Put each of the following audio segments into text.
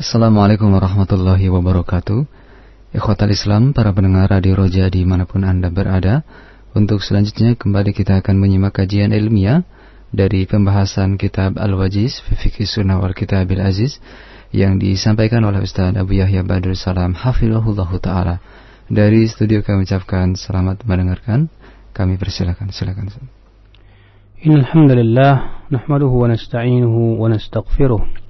Assalamualaikum warahmatullahi wabarakatuh. Ikhwatal Islam, para pendengar Radio Roja di mana pun Anda berada Untuk selanjutnya kembali kita akan menyimak kajian ilmiah Dari pembahasan kitab Al-Wajiz Fikih Sunnah wal Kitabil Aziz Yang disampaikan oleh Ustaz Abu Yahya Badrul Salam Hafizahullah Ta'ala. Dari studio kami ucapkan selamat mendengarkan. Kami persilakan, silakan Innalhamdulillah Nahmaduhu wa nasta'inuhu wa nasta'gfiruh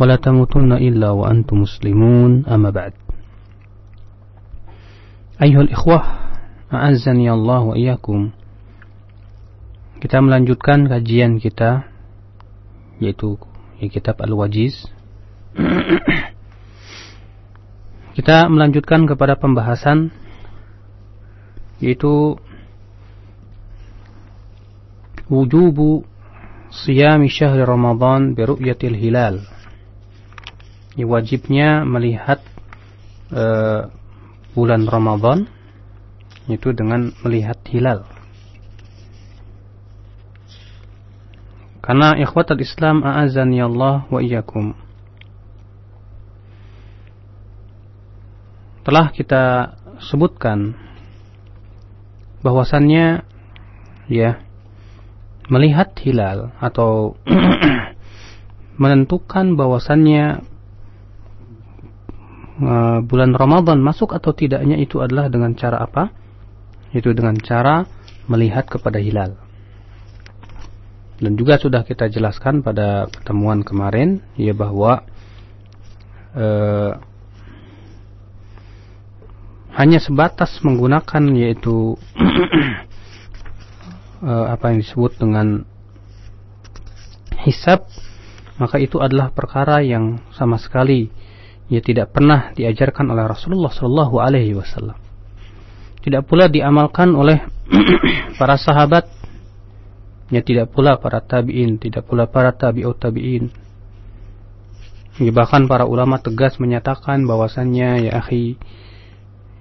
ولا تموتن إلا وأنتم مسلمون أما بعد أيها الإخوة أعزني الله وإياكم kita melanjutkan kajian kita yaitu ya, kitab Al-Wajiz kita melanjutkan kepada pembahasan yaitu wujubu siyami syahri Ramadan bi ru'yatil hilal ya, wajibnya melihat uh, bulan Ramadan itu dengan melihat hilal. Karena ikhwatul Islam a'azani Allah wa iyyakum. Telah kita sebutkan bahwasannya ya melihat hilal atau menentukan bahwasannya uh, bulan Ramadan masuk atau tidaknya itu adalah dengan cara apa? Itu dengan cara melihat kepada hilal. Dan juga sudah kita jelaskan pada pertemuan kemarin ya bahwa uh, hanya sebatas menggunakan yaitu uh, apa yang disebut dengan hisab maka itu adalah perkara yang sama sekali ya tidak pernah diajarkan oleh Rasulullah Shallallahu Alaihi Wasallam. Tidak pula diamalkan oleh para sahabat, ya tidak pula para tabiin, tidak pula para tabiut tabiin. Ya, bahkan para ulama tegas menyatakan bahwasannya ya akhi,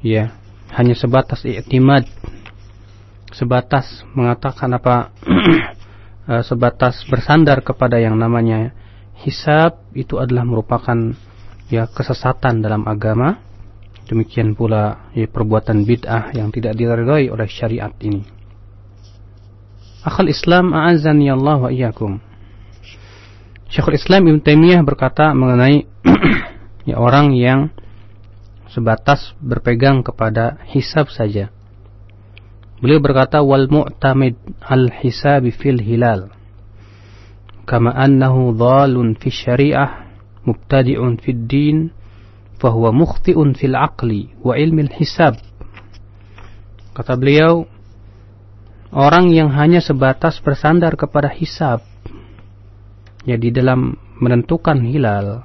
ya hanya sebatas i'timad, sebatas mengatakan apa, eh, sebatas bersandar kepada yang namanya hisab itu adalah merupakan ya kesesatan dalam agama. Demikian pula ya, perbuatan bid'ah yang tidak diridhai oleh syariat ini. Akal Islam a'azani Allah wa iyyakum. Syekhul Islam Ibn Taimiyah berkata mengenai ya orang yang sebatas berpegang kepada hisab saja. Beliau berkata wal mu'tamid al hisab fil hilal kama annahu dhalun fi syariah mubtadi'un fid din fahuwa mukhti'un aqli wa ilmi hisab kata beliau orang yang hanya sebatas bersandar kepada hisab ya di dalam menentukan hilal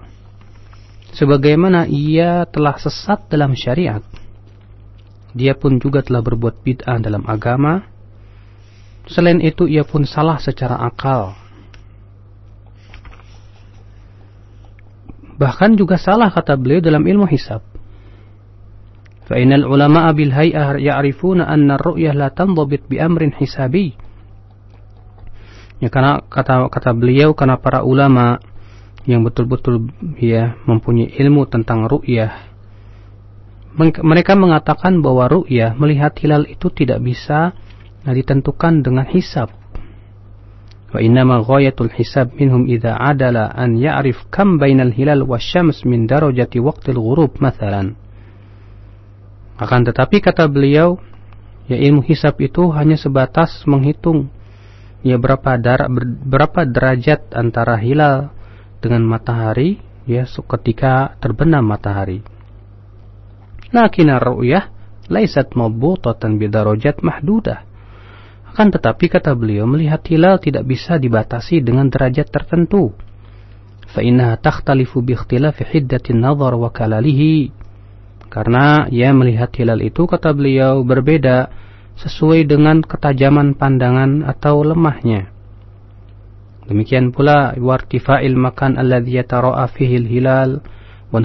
sebagaimana ia telah sesat dalam syariat dia pun juga telah berbuat bid'ah dalam agama selain itu ia pun salah secara akal Bahkan juga salah kata beliau dalam ilmu hisab. Fa'inal ulama bil hay'ah ya'rifuna anna ru'yah la bi amrin hisabi. Ya karena kata kata beliau karena para ulama yang betul-betul ya mempunyai ilmu tentang ru'yah mereka mengatakan bahwa ru'yah melihat hilal itu tidak bisa ditentukan dengan hisab وإنما غاية الحساب منهم إذا عدل أن يعرف كم بين الهلال والشمس من درجة وقت الغروب مثلا. Akan tetapi kata beliau, ya ilmu hisab itu hanya sebatas menghitung ya berapa dar, berapa derajat antara hilal dengan matahari ya ketika terbenam matahari. nah ar-ru'yah laisat mabutatan bidarajat mahdudah Akan tetapi kata beliau melihat hilal tidak bisa dibatasi dengan derajat tertentu. فإنها تختلف باختلاف حدة النظر وكلالih. Karena ia melihat hilal itu kata beliau berbeda sesuai dengan ketajaman pandangan atau lemahnya. Demikian pula wartifa'il makan alladhi yatara'a fihi hilal wa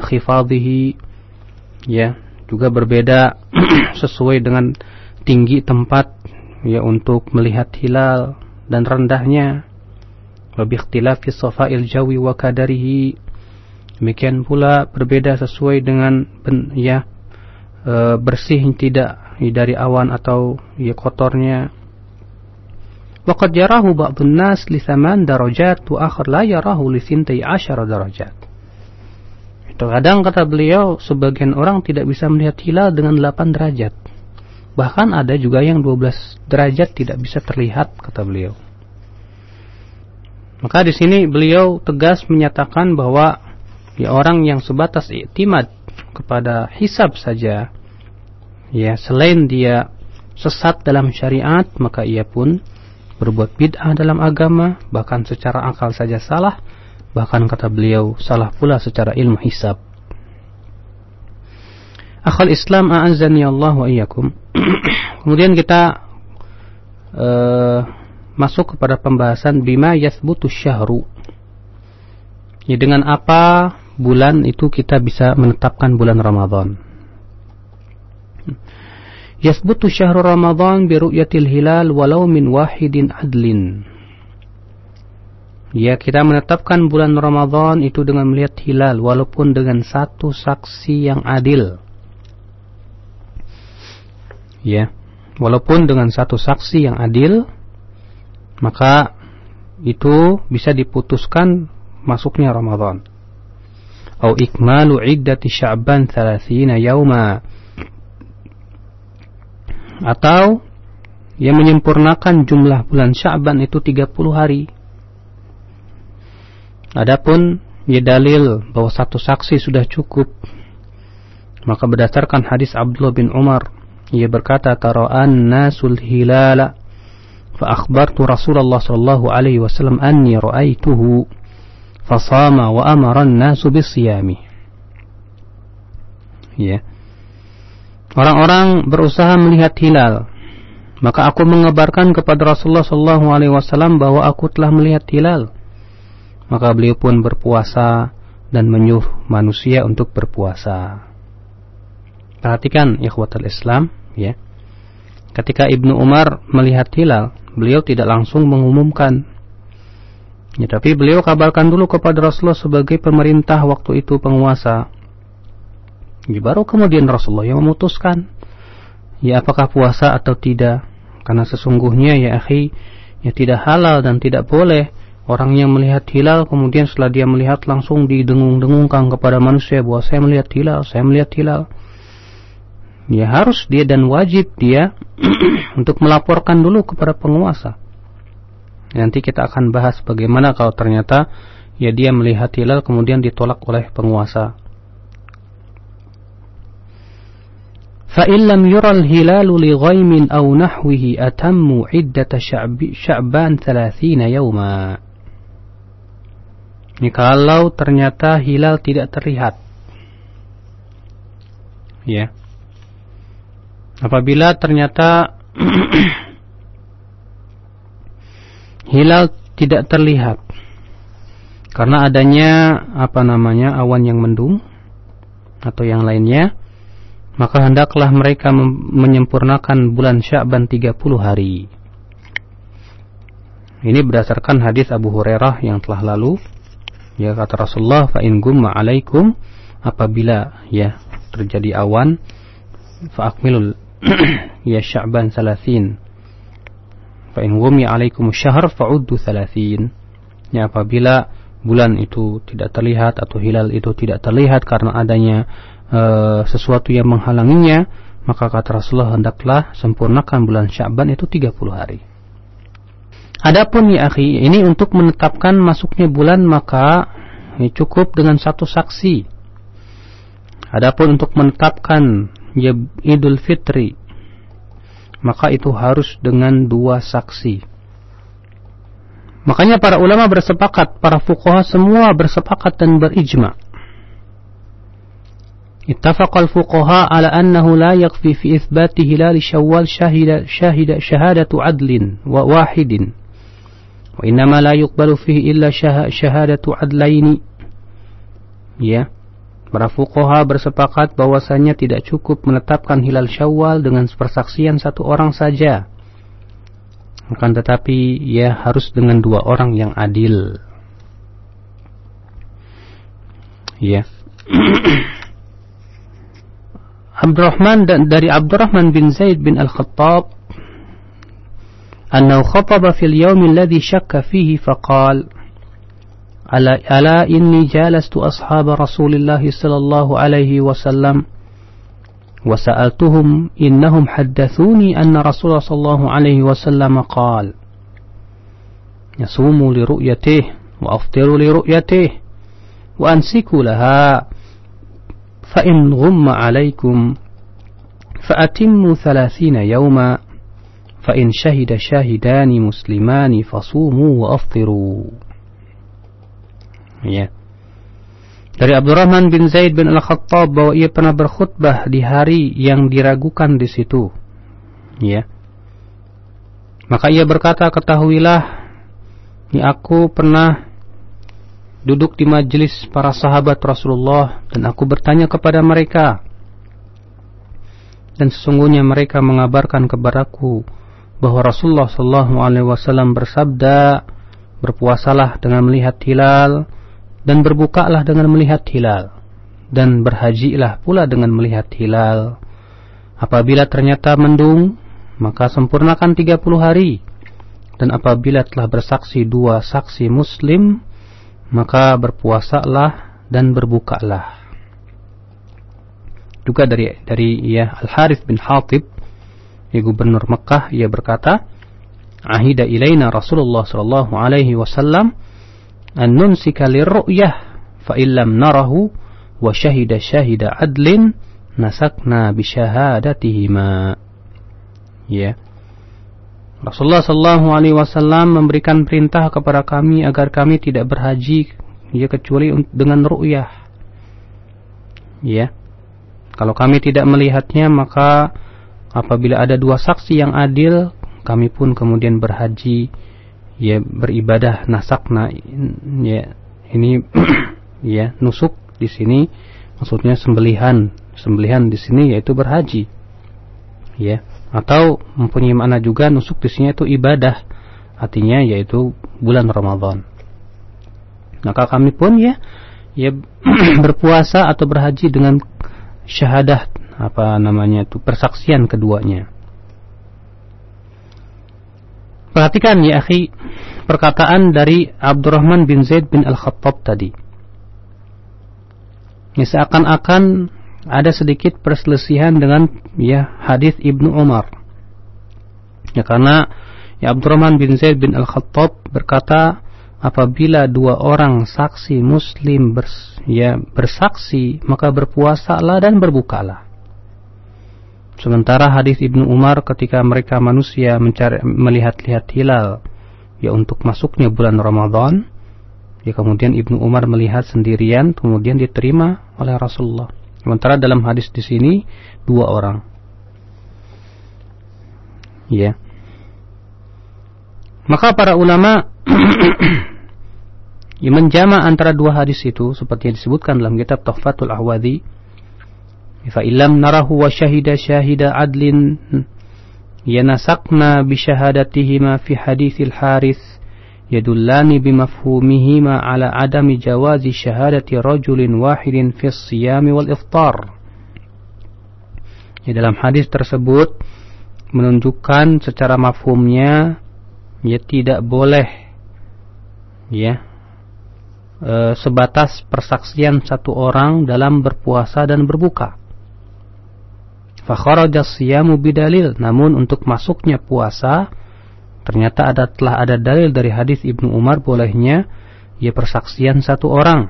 ya juga berbeda sesuai dengan tinggi tempat ya untuk melihat hilal dan rendahnya. Wa bi ikhtilafi safail jawi wa kadarihi demikian pula berbeda sesuai dengan ben, ya e, bersih tidak ya, dari awan atau ya kotornya. Waqad yarahu ba'dun nas li thaman darajat wa akhar la yarahu li sintai asyara darajat. Itu kadang kata beliau sebagian orang tidak bisa melihat hilal dengan 8 derajat. Bahkan ada juga yang 12 derajat tidak bisa terlihat kata beliau. Maka di sini beliau tegas menyatakan bahwa ya orang yang sebatas iktimad kepada hisab saja ya selain dia sesat dalam syariat maka ia pun berbuat bid'ah dalam agama, bahkan secara akal saja salah, bahkan kata beliau salah pula secara ilmu hisab. Akhal Islam a'azzani Allah wa iyyakum. Kemudian kita uh, masuk kepada pembahasan bima yathbutu syahru. Ya, dengan apa bulan itu kita bisa menetapkan bulan Ramadan. Yathbutu syahrul Ramadan bi ru'yatil hilal walau min wahidin adlin. Ya, kita menetapkan bulan Ramadan itu dengan melihat hilal walaupun dengan satu saksi yang adil. Ya, walaupun dengan satu saksi yang adil, maka itu bisa diputuskan masuknya Ramadan. Au ikmalu iddati Sya'ban 30 yauma atau yang menyempurnakan jumlah bulan Sya'ban itu 30 hari. Adapun ya dalil bahwa satu saksi sudah cukup. Maka berdasarkan hadis Abdullah bin Umar, ia berkata tara'an nasul hilala fa akhbartu Rasulullah sallallahu alaihi wasallam anni ra'aituhu fasama wa amara an-nasu bisiyami. Ya. Orang-orang berusaha melihat hilal. Maka aku mengabarkan kepada Rasulullah Shallallahu Alaihi Wasallam bahwa aku telah melihat hilal. Maka beliau pun berpuasa dan menyuruh manusia untuk berpuasa. Perhatikan ikhwatul Islam, ya. Ketika Ibnu Umar melihat hilal, beliau tidak langsung mengumumkan. Ya, tapi beliau kabarkan dulu kepada Rasulullah sebagai pemerintah waktu itu penguasa. Ya, baru kemudian Rasulullah yang memutuskan ya apakah puasa atau tidak. Karena sesungguhnya ya akhi ya tidak halal dan tidak boleh orang yang melihat hilal kemudian setelah dia melihat langsung didengung-dengungkan kepada manusia bahwa saya melihat hilal, saya melihat hilal Ya harus dia dan wajib dia untuk melaporkan dulu kepada penguasa. Nanti kita akan bahas bagaimana kalau ternyata ya dia melihat hilal kemudian ditolak oleh penguasa. فإن لم يرى الهلال لغيم أو نحوه أتم عدة شعب شعبان ثلاثين يوما Ini kalau ternyata hilal tidak terlihat. Ya. Apabila ternyata hilal tidak terlihat karena adanya apa namanya awan yang mendung atau yang lainnya maka hendaklah mereka menyempurnakan bulan Sya'ban 30 hari. Ini berdasarkan hadis Abu Hurairah yang telah lalu. Ya kata Rasulullah, fa in gumma alaikum apabila ya terjadi awan fa akmilul ya Sya'ban 30. Fa in gummi alaikum syahr fa'uddu 30. Ya apabila bulan itu tidak terlihat atau hilal itu tidak terlihat karena adanya e, sesuatu yang menghalanginya, maka kata Rasulullah hendaklah sempurnakan bulan Sya'ban itu 30 hari. Adapun ya akhi, ini untuk menetapkan masuknya bulan maka ya, cukup dengan satu saksi. Adapun untuk menetapkan ya Idul Fitri maka itu harus dengan dua saksi. Makanya para ulama bersepakat, para fuqaha semua bersepakat dan berijma. Ittafaqal fuqaha ala annahu la yakfi fi ithbati hilal syawal syahida, syahida syahadatu adlin wa wahidin. Wa innama la yuqbalu fihi illa syahadatu adlaini. Ya. Para fukoha bersepakat bahwasanya tidak cukup menetapkan hilal syawal dengan persaksian satu orang saja. Akan tetapi ya harus dengan dua orang yang adil. Ya. Abdurrahman dan dari Abdurrahman bin Zaid bin Al-Khattab annahu khataba fil yaum alladhi syakka fihi faqala ألا, إني جالست أصحاب رسول الله صلى الله عليه وسلم وسألتهم إنهم حدثوني أن رسول صلى الله عليه وسلم قال يصوم لرؤيته وأفطر لرؤيته وأنسكوا لها فإن غم عليكم فأتموا ثلاثين يوما فإن شهد شاهدان مسلمان فصوموا وأفطروا. Ya dari Abdurrahman bin Zaid bin Al-Khattab bahwa ia pernah berkhutbah di hari yang diragukan di situ. Ya maka ia berkata ketahuilah ini aku pernah duduk di majelis para sahabat Rasulullah dan aku bertanya kepada mereka. Dan sesungguhnya mereka mengabarkan kepadaku bahwa Rasulullah Shallallahu Alaihi Wasallam bersabda, berpuasalah dengan melihat hilal dan berbukalah dengan melihat hilal dan berhajilah pula dengan melihat hilal. Apabila ternyata mendung, maka sempurnakan 30 hari. Dan apabila telah bersaksi dua saksi muslim, maka berpuasalah dan berbukalah. Juga dari dari ya Al Harith bin Hatib ya gubernur Mekah ia berkata ahida ilaina Rasulullah sallallahu alaihi wasallam an nunsika lirru'yah fa illam narahu wa syahida syahida adlin nasakna bi syahadatihima ya. Rasulullah sallallahu alaihi wasallam memberikan perintah kepada kami agar kami tidak berhaji ya kecuali dengan ru'yah. Ya. Kalau kami tidak melihatnya maka apabila ada dua saksi yang adil kami pun kemudian berhaji ya beribadah nasakna ya ini ya nusuk di sini maksudnya sembelihan sembelihan di sini yaitu berhaji ya atau mempunyai makna juga nusuk di sini itu ibadah artinya yaitu bulan Ramadan maka kami pun ya ya berpuasa atau berhaji dengan syahadah apa namanya itu persaksian keduanya. Perhatikan ya akhi perkataan dari Abdurrahman bin Zaid bin Al-Khattab tadi. Ya, seakan-akan ada sedikit perselisihan dengan ya hadis Ibnu Umar. Ya karena ya Abdurrahman bin Zaid bin Al-Khattab berkata apabila dua orang saksi muslim bers, ya bersaksi maka berpuasalah dan berbukalah. Sementara hadis Ibnu Umar ketika mereka manusia mencari melihat-lihat hilal ya untuk masuknya bulan Ramadan, ya kemudian Ibnu Umar melihat sendirian kemudian diterima oleh Rasulullah. Sementara dalam hadis di sini dua orang. Ya. Maka para ulama yang menjama antara dua hadis itu seperti yang disebutkan dalam kitab Tuhfatul Ahwadi fa illam narahu wa syahida syahida adlin yanasakna bi syahadatihima fi hadithil haris yadullani bimafhumihima ala adami jawazi syahadati rajulin wahidin fi siyami wal iftar. Ya, dalam hadis tersebut menunjukkan secara mafhumnya ya tidak boleh ya e, sebatas persaksian satu orang dalam berpuasa dan berbuka. Fakharaja siyamu bidalil. Namun untuk masuknya puasa ternyata ada telah ada dalil dari hadis Ibnu Umar bolehnya ya persaksian satu orang.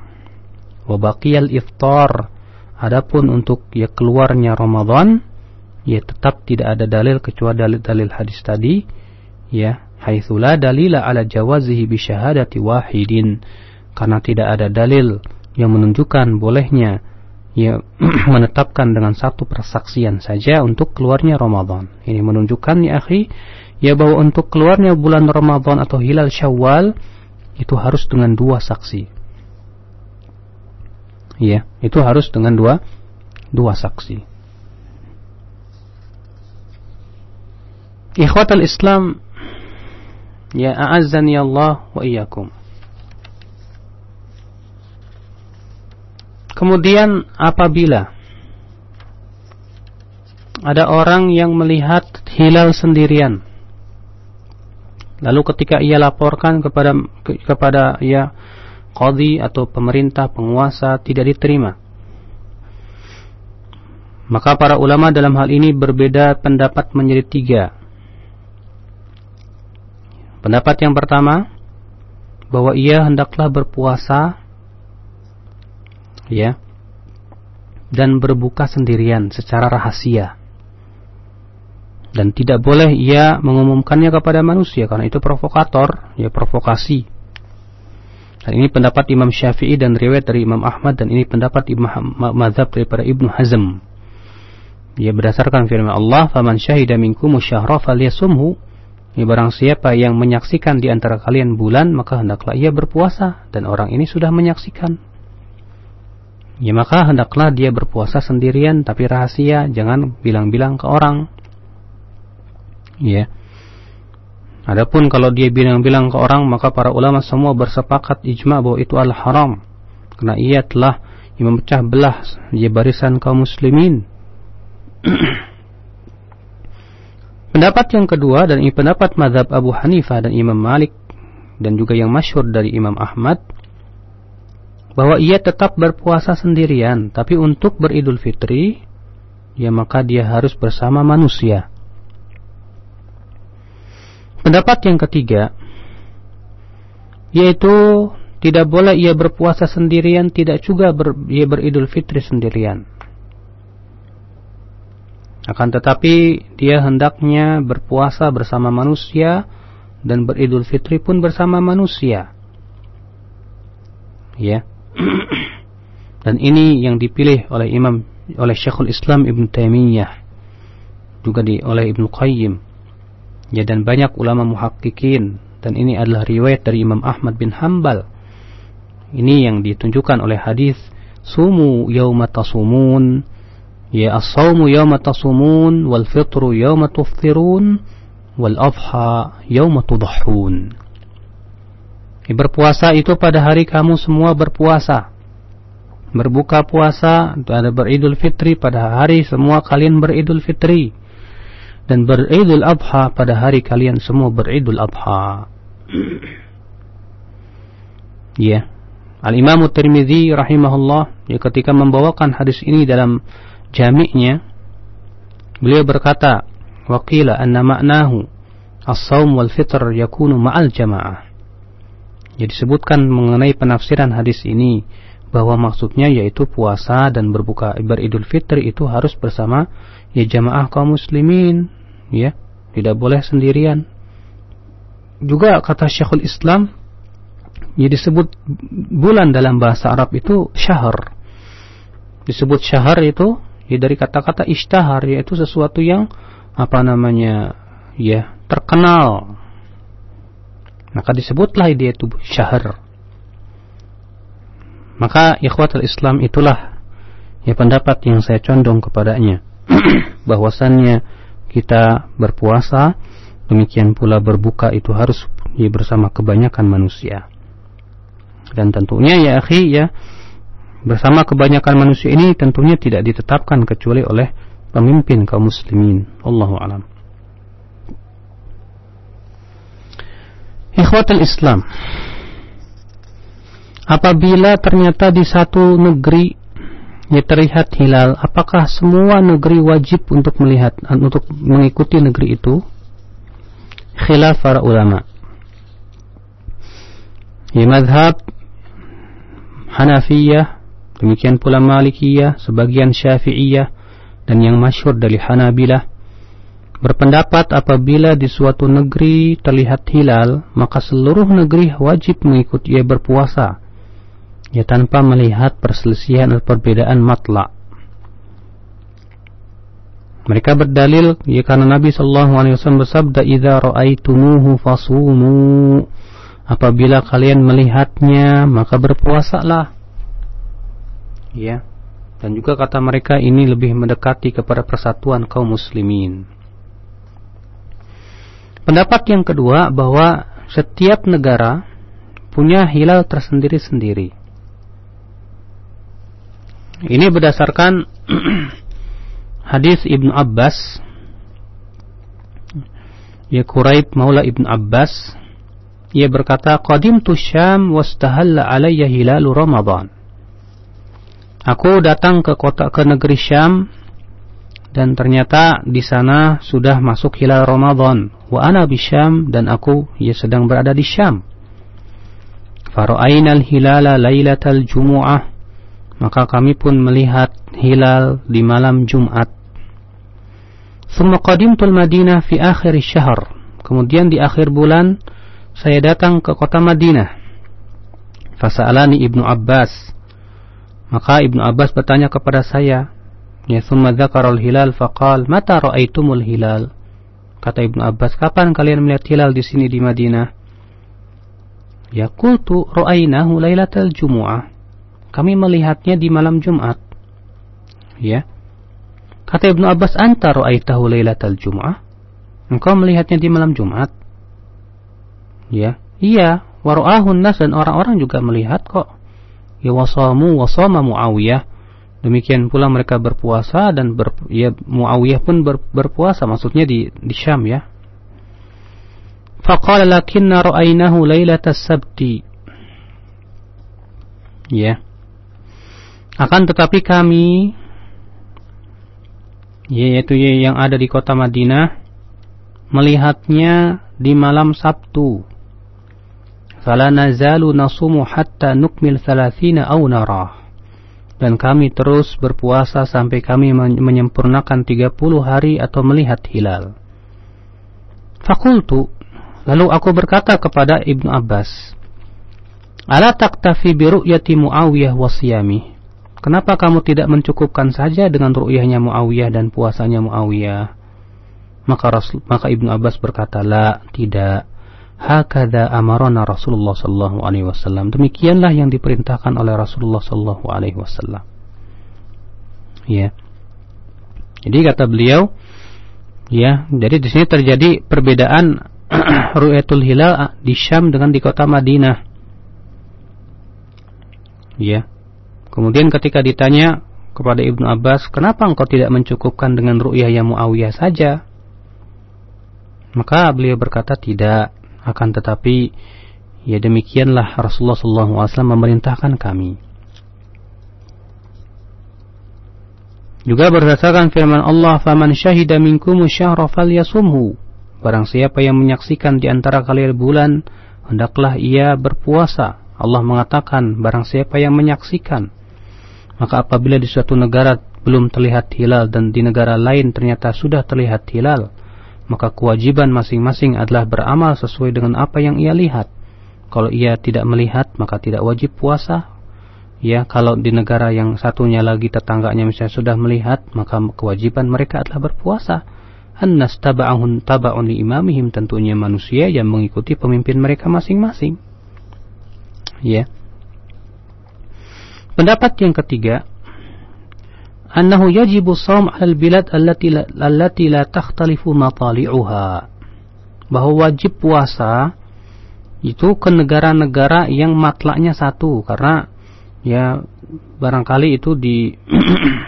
Wa baqiyal iftar. Adapun untuk ya keluarnya Ramadan ya tetap tidak ada dalil kecuali dalil-dalil hadis tadi ya haitsu la dalila ala jawazihi bi syahadati wahidin karena tidak ada dalil yang menunjukkan bolehnya ya menetapkan dengan satu persaksian saja untuk keluarnya Ramadan. Ini menunjukkan ya akhi ya bahwa untuk keluarnya bulan Ramadan atau hilal Syawal itu harus dengan dua saksi. Ya, itu harus dengan dua dua saksi. Ikhwatal Islam ya a'azzani Allah wa iyyakum. Kemudian apabila ada orang yang melihat hilal sendirian lalu ketika ia laporkan kepada ke, kepada ya qadhi atau pemerintah penguasa tidak diterima maka para ulama dalam hal ini berbeda pendapat menjadi tiga. Pendapat yang pertama bahwa ia hendaklah berpuasa ya dan berbuka sendirian secara rahasia. Dan tidak boleh ia mengumumkannya kepada manusia karena itu provokator ya provokasi. Dan ini pendapat Imam Syafi'i dan riwayat dari Imam Ahmad dan ini pendapat Imam Mazhab daripada Ibnu Hazm. Ya berdasarkan firman Allah faman syahida minkum syahra falyasumhu. Ya barang siapa yang menyaksikan di antara kalian bulan maka hendaklah ia berpuasa dan orang ini sudah menyaksikan ya maka hendaklah dia berpuasa sendirian tapi rahasia, jangan bilang-bilang ke orang. Ya. Adapun kalau dia bilang-bilang ke orang, maka para ulama semua bersepakat ijma bahwa itu adalah haram. Karena ia telah memecah belah dia barisan kaum muslimin. pendapat yang kedua dan ini pendapat mazhab Abu Hanifah dan Imam Malik dan juga yang masyhur dari Imam Ahmad bahwa ia tetap berpuasa sendirian, tapi untuk beridul fitri, ya maka dia harus bersama manusia. Pendapat yang ketiga, yaitu tidak boleh ia berpuasa sendirian, tidak juga ber, ia beridul fitri sendirian. Akan tetapi dia hendaknya berpuasa bersama manusia dan beridul fitri pun bersama manusia. Ya. Dan ini yang dipilih oleh Imam oleh Syekhul Islam Ibn Taimiyah juga di oleh Ibn Qayyim. Ya dan banyak ulama muhakkikin dan ini adalah riwayat dari Imam Ahmad bin Hambal ini yang ditunjukkan oleh hadis sumu yauma tasumun. Ya as-saumu yauma tasumun wal fitru yauma tufthirun wal adha yauma tudhahun Berpuasa itu pada hari kamu semua berpuasa. Berbuka puasa ada beridul fitri pada hari semua kalian beridul fitri. Dan beridul adha pada hari kalian semua beridul adha. Ya. yeah. Al-Imam Tirmidzi rahimahullah ya ketika membawakan hadis ini dalam jami'nya beliau berkata waqila anna ma'nahu as-saum wal fitr yakunu ma'al jamaah jadi disebutkan mengenai penafsiran hadis ini bahwa maksudnya yaitu puasa dan berbuka beridul fitri itu harus bersama ya jamaah kaum muslimin ya tidak boleh sendirian. Juga kata Syekhul Islam ya disebut bulan dalam bahasa Arab itu syahr. Disebut syahr itu ya dari kata-kata ishtahar yaitu sesuatu yang apa namanya ya terkenal maka disebutlah dia itu syahr. Maka ikhwatul Islam itulah ya pendapat yang saya condong kepadanya bahwasannya kita berpuasa demikian pula berbuka itu harus ya, bersama kebanyakan manusia. Dan tentunya ya akhi ya bersama kebanyakan manusia ini tentunya tidak ditetapkan kecuali oleh pemimpin kaum muslimin. Allahu alam. Ikhwatul Islam Apabila ternyata di satu negeri ya terlihat hilal, apakah semua negeri wajib untuk melihat untuk mengikuti negeri itu? Khilaf para ulama. Ya madhab Hanafiyah, demikian pula Malikiyah, sebagian Syafi'iyah, dan yang masyhur dari Hanabilah berpendapat apabila di suatu negeri terlihat hilal, maka seluruh negeri wajib mengikuti ia berpuasa. ya tanpa melihat perselisihan atau perbedaan matla. Mereka berdalil ya karena Nabi sallallahu alaihi wasallam bersabda idza ra'aitumuhu fasumu apabila kalian melihatnya maka berpuasalah. Ya. Dan juga kata mereka ini lebih mendekati kepada persatuan kaum muslimin. Pendapat yang kedua bahwa setiap negara punya hilal tersendiri-sendiri. Ini berdasarkan hadis Ibnu Abbas. Ya Quraib Maula Ibnu Abbas. Ia berkata qadimtu Syam wastahalla alayya hilalu Ramadan. Aku datang ke kota ke negeri Syam dan ternyata di sana sudah masuk hilal Ramadan wa ana bi Syam dan aku ia sedang berada di Syam Fara'ainal hilala lailatal jumu'ah maka kami pun melihat hilal di malam Jumat. Thumma qadimtul Madinah fi akhir syahr. Kemudian di akhir bulan saya datang ke kota Madinah. Fasa'alani Ibnu Abbas. Maka Ibnu Abbas bertanya kepada saya, ya thumma dzakaral hilal faqal, "Mata ra'aitumul hilal?" Kata Ibnu Abbas, "Kapan kalian melihat hilal di sini di Madinah?" Ya qultu ra'ainahu lailatal jumu'ah. Kami melihatnya di malam Jumat. Ya. Kata Ibnu Abbas, "Anta ra'aitahu lailatal Jum'ah?" Engkau melihatnya di malam Jumat? Ya. Iya, waru'ahun nas dan orang-orang juga melihat kok. Ya wasamu wasama Muawiyah. Demikian pula mereka berpuasa dan ber, ya Muawiyah pun ber, berpuasa maksudnya di di Syam ya. Faqala lakinna ra'ainahu lailatas sabti. Ya. Akan tetapi kami yaitu yang ada di kota Madinah melihatnya di malam Sabtu. Fala nazalu nasumu hatta nukmil thalathina aw narah. Dan kami terus berpuasa sampai kami menyempurnakan 30 hari atau melihat hilal. Fakultu, lalu aku berkata kepada Ibnu Abbas, Ala taktafi bi ru'yati Muawiyah wa siyami? Kenapa kamu tidak mencukupkan saja dengan ru'yahnya Muawiyah dan puasanya Muawiyah? Maka Rasul, maka Ibnu Abbas berkata, "La, tidak. Hakada amarona Rasulullah sallallahu alaihi wasallam." Demikianlah yang diperintahkan oleh Rasulullah sallallahu alaihi wasallam. Ya. Jadi kata beliau, ya, jadi di sini terjadi perbedaan ru'yatul hilal di Syam dengan di kota Madinah. Ya. Kemudian ketika ditanya kepada Ibnu Abbas, kenapa engkau tidak mencukupkan dengan ru'yah yang Muawiyah saja? Maka beliau berkata tidak, akan tetapi ya demikianlah Rasulullah SAW memerintahkan kami. Juga berdasarkan firman Allah, "Faman syahida minkum syahra falyasumhu." Barang siapa yang menyaksikan di antara kalian bulan, hendaklah ia berpuasa. Allah mengatakan, barang siapa yang menyaksikan maka apabila di suatu negara belum terlihat hilal dan di negara lain ternyata sudah terlihat hilal, maka kewajiban masing-masing adalah beramal sesuai dengan apa yang ia lihat. Kalau ia tidak melihat, maka tidak wajib puasa. Ya, kalau di negara yang satunya lagi tetangganya misalnya sudah melihat, maka kewajiban mereka adalah berpuasa. Annas taba'ahun taba'un li imamihim tentunya manusia yang mengikuti pemimpin mereka masing-masing. Ya. Pendapat yang ketiga, annahu yajibu shaum 'alal bilad allati la, allati la takhtalifu matali'uha. Bahwa wajib puasa itu ke negara-negara yang matlaknya satu karena ya barangkali itu di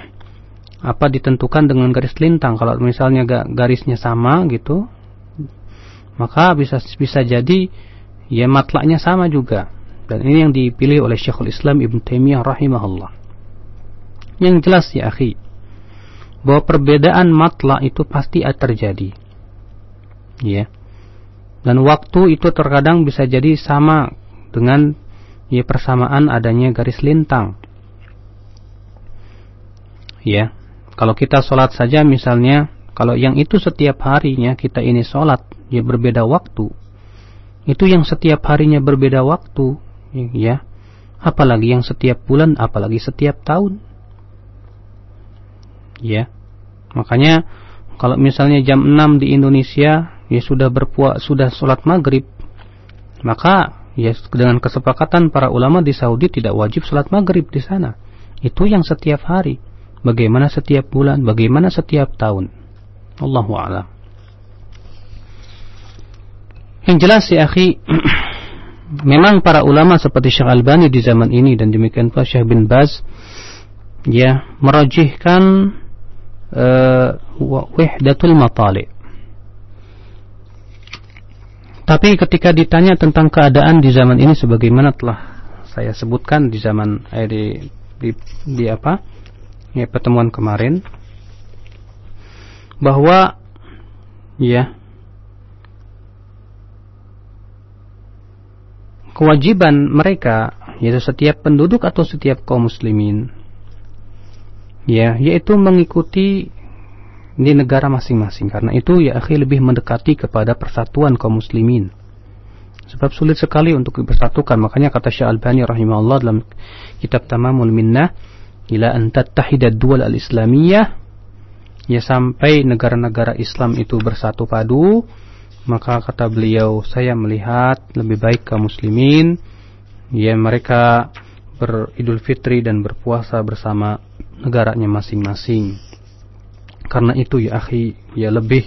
apa ditentukan dengan garis lintang kalau misalnya garisnya sama gitu maka bisa bisa jadi ya matlaknya sama juga dan ini yang dipilih oleh Syekhul Islam Ibn Taimiyah rahimahullah. Yang jelas ya akhi, bahwa perbedaan matla itu pasti terjadi. Ya. Dan waktu itu terkadang bisa jadi sama dengan ya persamaan adanya garis lintang. Ya. Kalau kita sholat saja misalnya, kalau yang itu setiap harinya kita ini sholat, ya berbeda waktu. Itu yang setiap harinya berbeda waktu, ya apalagi yang setiap bulan, apalagi setiap tahun. Ya. Makanya kalau misalnya jam 6 di Indonesia ya sudah berpuas sudah sholat maghrib, maka ya dengan kesepakatan para ulama di Saudi tidak wajib sholat maghrib di sana. Itu yang setiap hari. Bagaimana setiap bulan, bagaimana setiap tahun. Allahu a'lam. Yang jelas ya akhi memang para ulama seperti Syekh Albani di zaman ini dan demikian pula Syekh bin Baz ya merajihkan wahdatul matali. Tapi ketika ditanya tentang keadaan di zaman ini sebagaimana telah saya sebutkan di zaman eh, di, di di apa? Ya pertemuan kemarin bahwa ya kewajiban mereka yaitu setiap penduduk atau setiap kaum muslimin ya yaitu mengikuti di negara masing-masing. Karena itu ya akhi lebih mendekati kepada persatuan kaum muslimin. Sebab sulit sekali untuk dipersatukan. Makanya kata Syekh Albani rahimahullah dalam kitab Tamamul Minnah ila an tattahida duwal al-islamiyah ya sampai negara-negara Islam itu bersatu padu maka kata beliau saya melihat lebih baik kaum muslimin ya mereka beridul fitri dan berpuasa bersama negaranya masing-masing karena itu ya akhi ya lebih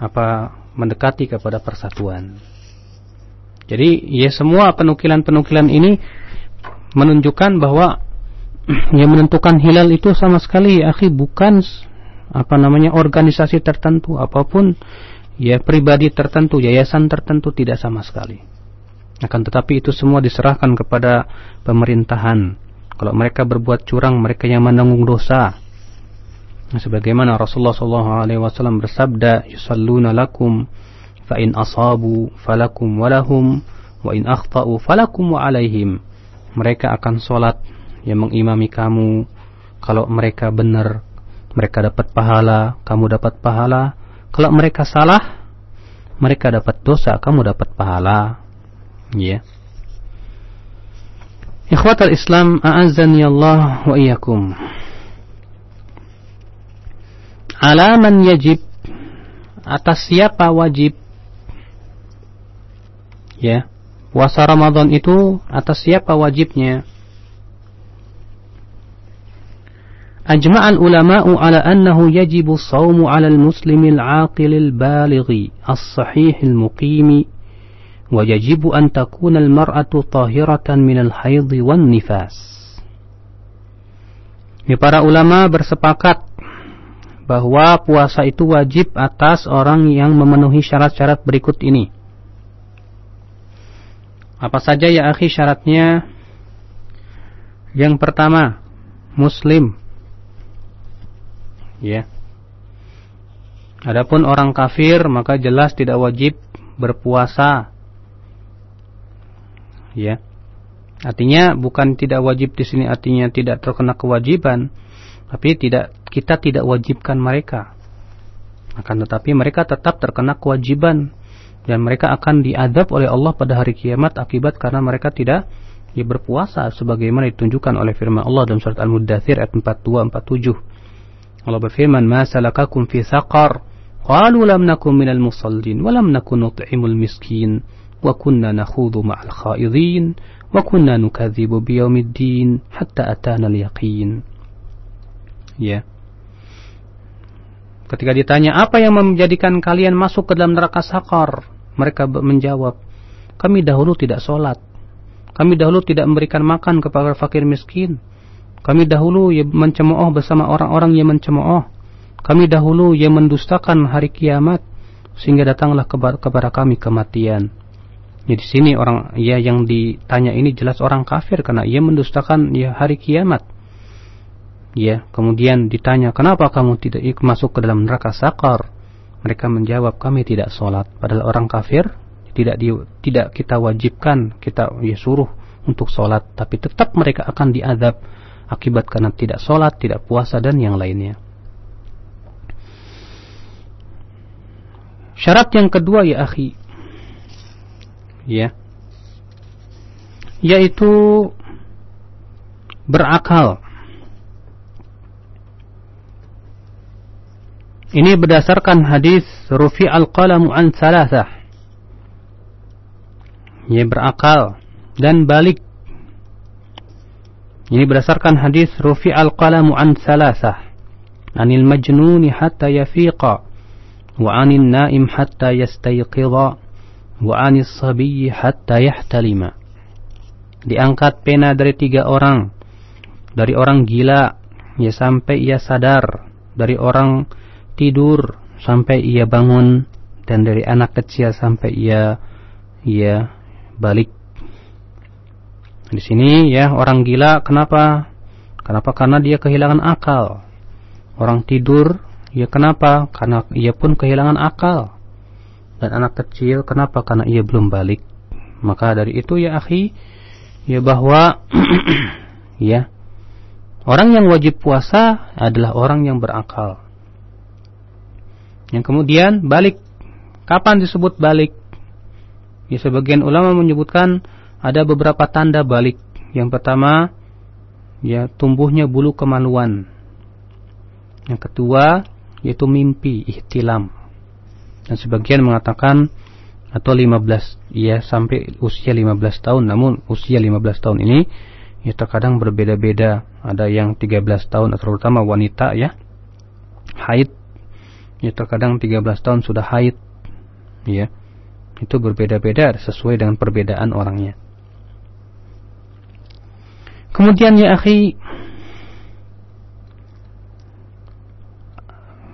apa mendekati kepada persatuan jadi ya semua penukilan-penukilan ini menunjukkan bahwa yang menentukan hilal itu sama sekali ya akhi bukan apa namanya organisasi tertentu apa pun ya pribadi tertentu, yayasan tertentu tidak sama sekali. Akan tetapi itu semua diserahkan kepada pemerintahan. Kalau mereka berbuat curang, mereka yang menanggung dosa. Nah, sebagaimana Rasulullah SAW bersabda, "Yusalluna lakum fa in asabu falakum walahum wa in akhtau falakum wa alaihim." Mereka akan sholat yang mengimami kamu. Kalau mereka benar, mereka dapat pahala, kamu dapat pahala kalau mereka salah, mereka dapat dosa, kamu dapat pahala. Ya. Yeah. Ikhwatal Islam, a'azzani Allah wa iyyakum. Alaman yajib atas siapa wajib? Ya. Puasa Ramadan itu atas siapa? أجمع العلماء على أنه يجب الصوم على المسلم العاقل البالغ الصحيح المقيم ويجب أن تكون المرأة طاهرة من الحيض والنفاس Ya, para ulama bersepakat bahwa puasa itu wajib atas orang yang memenuhi syarat-syarat berikut ini. Apa saja ya akhi syaratnya? Yang pertama, muslim ya. Adapun orang kafir maka jelas tidak wajib berpuasa. Ya. Artinya bukan tidak wajib di sini artinya tidak terkena kewajiban, tapi tidak kita tidak wajibkan mereka. Akan tetapi mereka tetap terkena kewajiban dan mereka akan diadab oleh Allah pada hari kiamat akibat karena mereka tidak ya, berpuasa sebagaimana ditunjukkan oleh firman Allah dalam surat Al-Muddathir ayat 42 47. Allah berfirman, "Ma salakakum fi saqar?" Qalu lam nakum minal musallin wa lam nakun nut'imul miskin kunna nakhudhu ma'al khaidin wa kunna nukadzibu biyaumiddin hatta atana al-yaqin. Ya. Ketika ditanya apa yang menjadikan kalian masuk ke dalam neraka sakar, mereka menjawab, kami dahulu tidak sholat, kami dahulu tidak memberikan makan kepada fakir miskin, kami dahulu mencemooh bersama orang-orang yang mencemooh. Kami dahulu yang mendustakan hari kiamat sehingga datanglah kepada kami kematian. Ya, sini orang ya yang ditanya ini jelas orang kafir karena ia mendustakan ya hari kiamat. Ya, kemudian ditanya, "Kenapa kamu tidak masuk ke dalam neraka sakar?" Mereka menjawab, "Kami tidak sholat." Padahal orang kafir tidak di, tidak kita wajibkan, kita ya suruh untuk sholat, tapi tetap mereka akan diadab akibat karena tidak sholat, tidak puasa dan yang lainnya. Syarat yang kedua ya akhi, ya, yaitu berakal. Ini berdasarkan hadis Rufi al-qalamu an salasah. Ia berakal dan balik. Ini berdasarkan hadis Rufi al-qalamu an salasah. Anil majnuni hatta yafiqa. Wa anil naim hatta yastayqidha. Wa anil sabiyyi hatta yahtalima. Diangkat pena dari tiga orang. Dari orang gila ya sampai ia sadar. Dari orang tidur sampai ia bangun dan dari anak kecil sampai ia ia balik. Di sini ya orang gila kenapa? Kenapa? Karena dia kehilangan akal. Orang tidur ya kenapa? Karena ia pun kehilangan akal. Dan anak kecil kenapa? Karena ia belum balik. Maka dari itu ya akhi ya bahwa ya orang yang wajib puasa adalah orang yang berakal. Yang kemudian balik. Kapan disebut balik? Ya, sebagian ulama menyebutkan ada beberapa tanda balik. Yang pertama, ya tumbuhnya bulu kemaluan. Yang kedua, yaitu mimpi, ihtilam. Dan sebagian mengatakan atau 15 ya sampai usia 15 tahun. Namun usia 15 tahun ini ya terkadang berbeda-beda. Ada yang 13 tahun terutama wanita ya haid. Ya terkadang 13 tahun sudah haid ya. Itu berbeda-beda sesuai dengan perbedaan orangnya. Kemudian ya akhi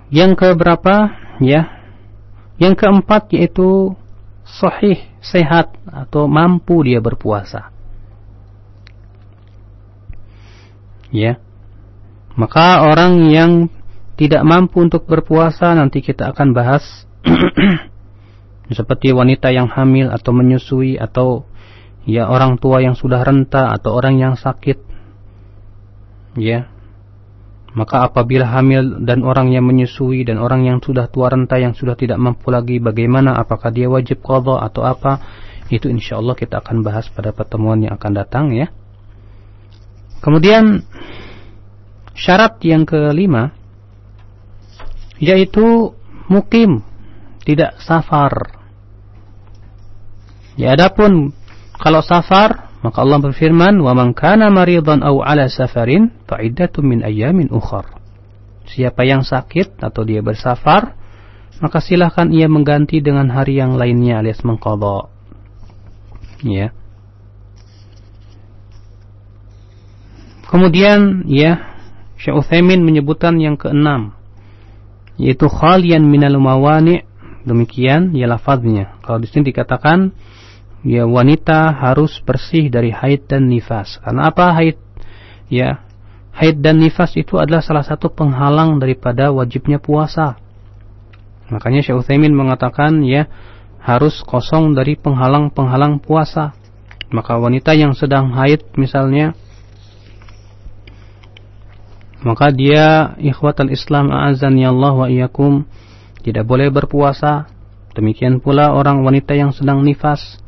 yang keberapa ya yang keempat yaitu sahih sehat atau mampu dia berpuasa. Ya. Maka orang yang tidak mampu untuk berpuasa nanti kita akan bahas seperti wanita yang hamil atau menyusui atau ya orang tua yang sudah renta atau orang yang sakit. Ya maka apabila hamil dan orang yang menyusui dan orang yang sudah tua renta yang sudah tidak mampu lagi bagaimana? Apakah dia wajib qadha atau apa? Itu insyaallah kita akan bahas pada pertemuan yang akan datang ya. Kemudian syarat yang kelima yaitu mukim, tidak safar. Ya adapun kalau safar, maka Allah berfirman, "Wa man kana maridan aw ala safarin fa min ayyamin ukhar." Siapa yang sakit atau dia bersafar, maka silahkan ia mengganti dengan hari yang lainnya alias mengqadha. Ya. Kemudian ya Syekh Utsaimin menyebutkan yang keenam yaitu khalian minal mawani demikian ya lafaznya kalau di sini dikatakan ya wanita harus bersih dari haid dan nifas. Karena apa haid? Ya haid dan nifas itu adalah salah satu penghalang daripada wajibnya puasa. Makanya Syekh Utsaimin mengatakan ya harus kosong dari penghalang-penghalang puasa. Maka wanita yang sedang haid misalnya maka dia ikhwatal Islam a'azani Allah wa iyyakum tidak boleh berpuasa. Demikian pula orang wanita yang sedang nifas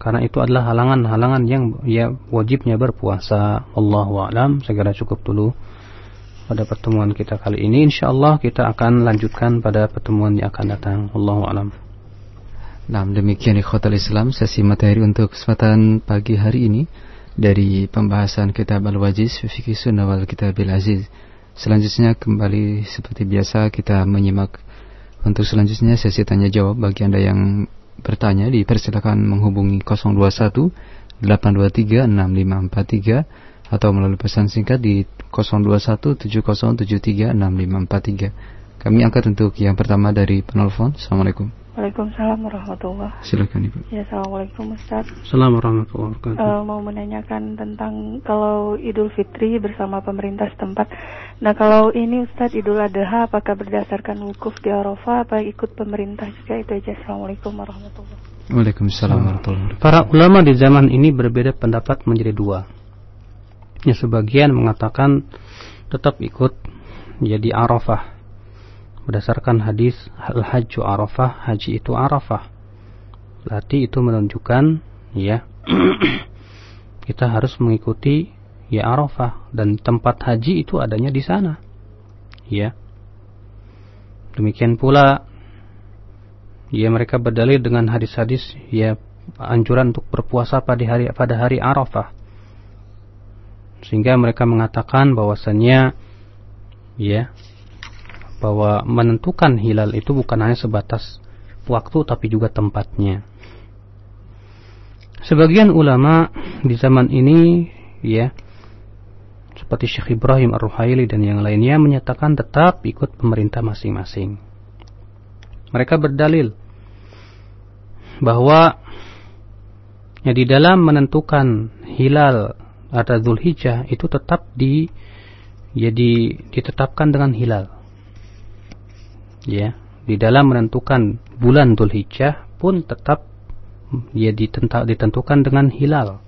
karena itu adalah halangan-halangan yang ya wajibnya berpuasa. Allahu a'lam. Segera cukup dulu pada pertemuan kita kali ini. Insyaallah kita akan lanjutkan pada pertemuan yang akan datang. Allahu a'lam. Nah, demikian ikhwatal Islam sesi materi untuk kesempatan pagi hari ini dari pembahasan kitab Al-Wajiz Fikih Sunnah wal Kitabil Aziz. Selanjutnya kembali seperti biasa kita menyimak untuk selanjutnya sesi tanya jawab bagi Anda yang bertanya dipersilakan menghubungi 021 823 6543 atau melalui pesan singkat di 021 7073 6543. Kami angkat untuk yang pertama dari penelpon. Assalamualaikum. Waalaikumsalam warahmatullah. Silakan Ibu. Ya, Assalamualaikum Ustaz. Assalamualaikum warahmatullahi wabarakatuh. Uh, mau menanyakan tentang kalau Idul Fitri bersama pemerintah setempat. Nah, kalau ini Ustaz Idul Adha apakah berdasarkan wukuf di Arafah apa ikut pemerintah juga itu aja. Assalamualaikum warahmatullahi wabarakatuh. Waalaikumsalam warahmatullahi wabarakatuh. Para ulama di zaman ini berbeda pendapat menjadi dua. Ya sebagian mengatakan tetap ikut jadi Arafah berdasarkan hadis al-hajju arafah haji itu arafah berarti itu menunjukkan ya kita harus mengikuti ya Arafah dan tempat haji itu adanya di sana. Ya. Demikian pula ya mereka berdalil dengan hadis-hadis ya anjuran untuk berpuasa pada hari pada hari Arafah. Sehingga mereka mengatakan bahwasannya ya bahwa menentukan hilal itu bukan hanya sebatas waktu tapi juga tempatnya. Sebagian ulama di zaman ini ya seperti Syekh Ibrahim Ar-Ruhaili dan yang lainnya menyatakan tetap ikut pemerintah masing-masing. Mereka berdalil bahwa ya di dalam menentukan hilal atau Zulhijjah itu tetap di ya di, ditetapkan dengan hilal. Ya, di dalam menentukan bulan Zulhijjah pun tetap ya ditentukan dengan hilal.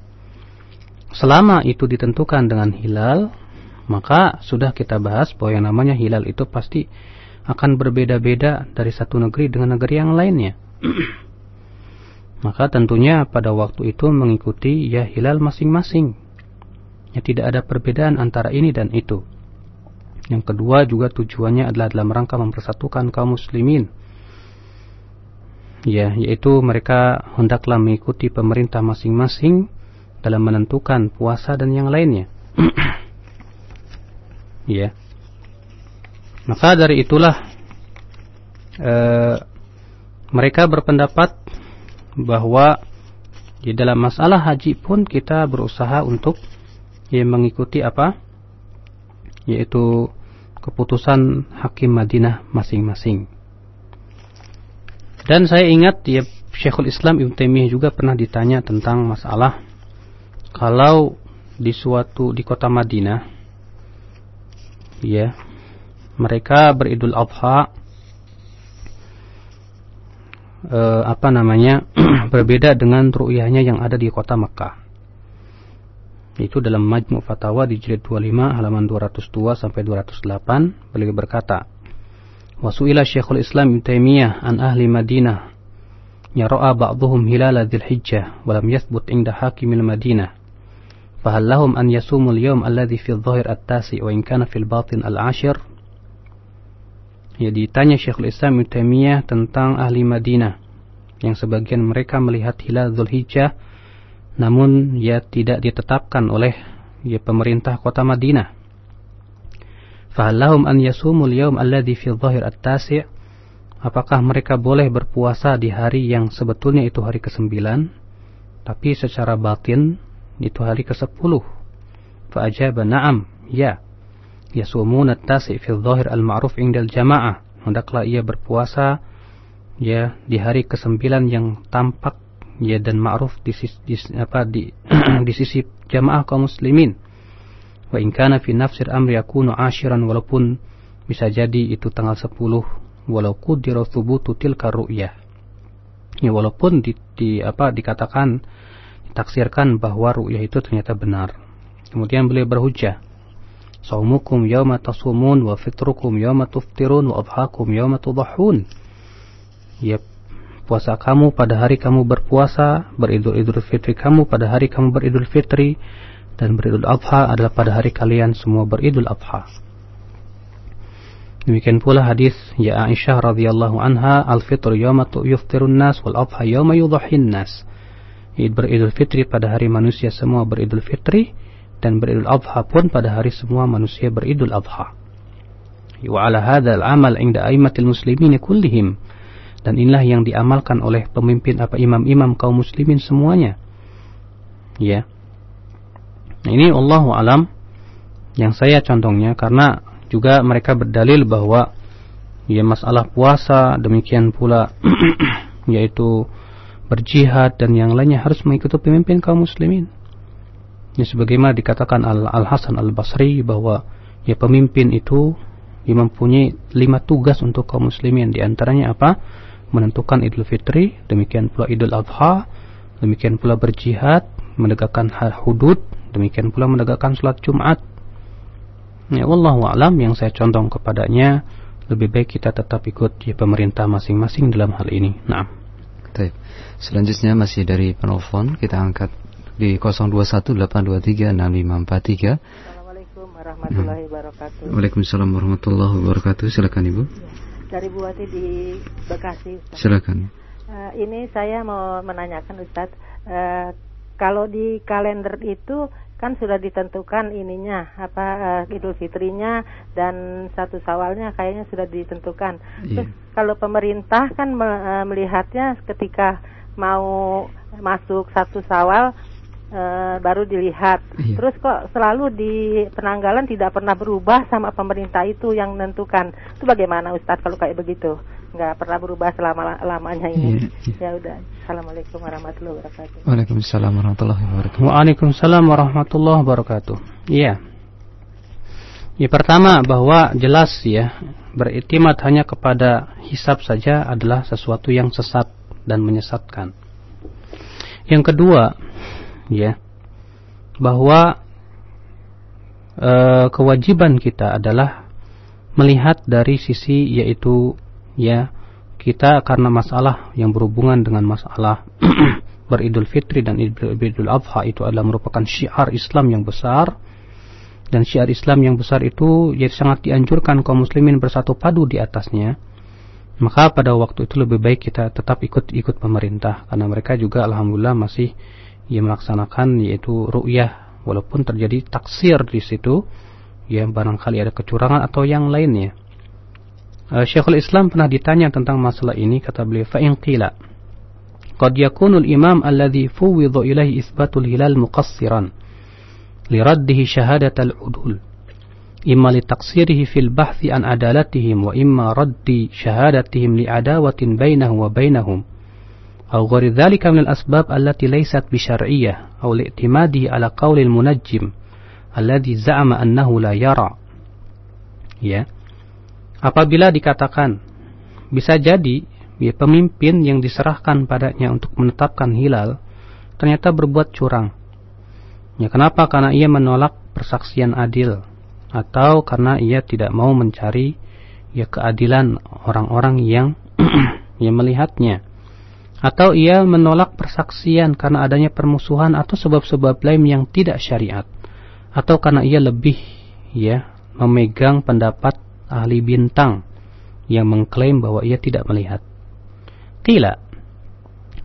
Selama itu ditentukan dengan hilal, maka sudah kita bahas bahwa yang namanya hilal itu pasti akan berbeda-beda dari satu negeri dengan negeri yang lainnya. maka tentunya pada waktu itu mengikuti ya hilal masing-masing. Ya tidak ada perbedaan antara ini dan itu. Yang kedua juga tujuannya adalah dalam rangka mempersatukan kaum muslimin. Ya yaitu mereka hendaklah mengikuti pemerintah masing-masing dalam menentukan puasa dan yang lainnya. Ya. Maka dari itulah eh, mereka berpendapat bahwa di dalam masalah haji pun kita berusaha untuk ya mengikuti apa yaitu keputusan hakim Madinah masing-masing. Dan saya ingat ya Syekhul Islam Ibn Taimiyah juga pernah ditanya tentang masalah kalau di suatu di kota Madinah ya mereka beridul adha eh, apa namanya berbeda dengan ru'yahnya yang ada di kota Mekah itu dalam Majmu Fatawa di jilid 25 halaman 202 sampai 208 beliau berkata Wasuila Syekhul Islam Ibnu Taimiyah an ahli Madinah. Ya ra'a ba'dhum hilal dzulhijjah wa lam yathbut 'inda hakimil Madinah. Fahal lahum an yasumu al-yawm alladhi fi adh-dhahir at-tasi wa in kana fil batin al-ashir? Ya ditanya Syekhul Islam Ibnu Taimiyah tentang ahli Madinah yang sebagian mereka melihat hilal dzulhijjah namun ya tidak ditetapkan oleh ya pemerintah kota Madinah. Fahallahum an yasumul yawm alladhi fi dhahir at-tasi' Apakah mereka boleh berpuasa di hari yang sebetulnya itu hari ke-9 tapi secara batin itu hari ke-10? Fa'ajaba na'am, ya. Yasumun at-tasi' fi dhahir al-ma'ruf indal jama'ah. Hendaklah ia berpuasa ya di hari ke-9 yang tampak ya dan ma'ruf di, di apa di di sisi jamaah kaum muslimin Wa in kana fi nafsir amri yakunu ashiran walaupun bisa jadi itu tanggal 10 walau qudira thubutu tilka ru'yah. Ya walaupun di, di apa dikatakan ditaksirkan bahwa ru'yah itu ternyata benar. Kemudian beliau berhujjah. Saumukum yawma tasumun wa fitrukum yawma tuftirun wa adhakum yawma tudahun. Ya puasa kamu pada hari kamu berpuasa, beridul idul fitri kamu pada hari kamu beridul fitri, dan beridul adha adalah pada hari kalian semua beridul adha. Demikian pula hadis ya Aisyah radhiyallahu anha al-fitr yawma yuftirun nas wal adha yawma yudhahin nas. Id beridul fitri pada hari manusia semua beridul fitri dan beridul adha pun pada hari semua manusia beridul adha. Wa ala hadzal amal inda aimatil muslimin kullihim. Dan inilah yang diamalkan oleh pemimpin apa imam-imam kaum muslimin semuanya. Ya. Nah, ini Allah alam yang saya contohnya karena juga mereka berdalil bahwa ya masalah puasa demikian pula yaitu berjihad dan yang lainnya harus mengikuti pemimpin kaum muslimin. Ya sebagaimana dikatakan Al, Al Hasan Al Basri bahwa ya pemimpin itu dia mempunyai lima tugas untuk kaum muslimin di antaranya apa? Menentukan Idul Fitri, demikian pula Idul Adha, demikian pula berjihad, menegakkan hudud, Demikian pula menegakkan sholat Jumat. Ya Allah alam yang saya condong kepadanya lebih baik kita tetap ikut ya, pemerintah masing-masing dalam hal ini. Nah. Baik. Selanjutnya masih dari penelpon kita angkat di 0218236543. Assalamualaikum warahmatullahi wabarakatuh. Waalaikumsalam warahmatullahi wabarakatuh. Silakan Ibu. Dari Bu Wati di Bekasi. Ustaz. Silakan. Uh, ini saya mau menanyakan Ustadz, uh, kalau di kalender itu kan sudah ditentukan ininya apa uh, Idul Fitrinya dan satu Sawalnya kayaknya sudah ditentukan. Iya. Terus kalau pemerintah kan me- uh, melihatnya ketika mau masuk satu Sawal uh, baru dilihat. Iya. Terus kok selalu di penanggalan tidak pernah berubah sama pemerintah itu yang menentukan. Itu bagaimana Ustadz kalau kayak begitu? Nggak pernah berubah selama lamanya ini. Iya, iya. Ya udah. Assalamualaikum warahmatullahi wabarakatuh. Waalaikumsalam warahmatullahi wabarakatuh. Waalaikumsalam warahmatullahi wabarakatuh. Iya. Ya pertama bahwa jelas ya beriktimat hanya kepada hisab saja adalah sesuatu yang sesat dan menyesatkan. Yang kedua, ya bahwa eh, kewajiban kita adalah melihat dari sisi yaitu ya kita karena masalah yang berhubungan dengan masalah beridul fitri dan idul adha itu adalah merupakan syiar Islam yang besar. Dan syiar Islam yang besar itu jadi sangat dianjurkan kaum muslimin bersatu padu di atasnya. Maka pada waktu itu lebih baik kita tetap ikut-ikut pemerintah. Karena mereka juga alhamdulillah masih ya melaksanakan yaitu ru'yah. Walaupun terjadi taksir di situ ya barangkali ada kecurangan atau yang lainnya. Uh, Syekhul Islam pernah ditanya tentang masalah ini kata beliau fa in qila. Qad yakunu al-imam alladhi fuwidha ilayhi ithbatul hilal muqassiran liraddihi shahadat al-udul fil bahthi an adalatihim wa imma raddi shahadatihim li'adawatin bainahu wa bainahum أو غير ذلك من الأسباب التي ليست بشرعية أو لاعتماده على قول المنجم الذي زعم أنه لا يرى ya apabila dikatakan bisa jadi ya, pemimpin yang diserahkan padanya untuk menetapkan hilal ternyata berbuat curang. Ya kenapa? Karena ia menolak persaksian adil atau karena ia tidak mau mencari ya keadilan orang-orang yang yang melihatnya atau ia menolak persaksian karena adanya permusuhan atau sebab-sebab lain yang tidak syariat. Atau karena ia lebih ya memegang pendapat ahli bintang yang mengklaim bahwa ia tidak melihat. Kila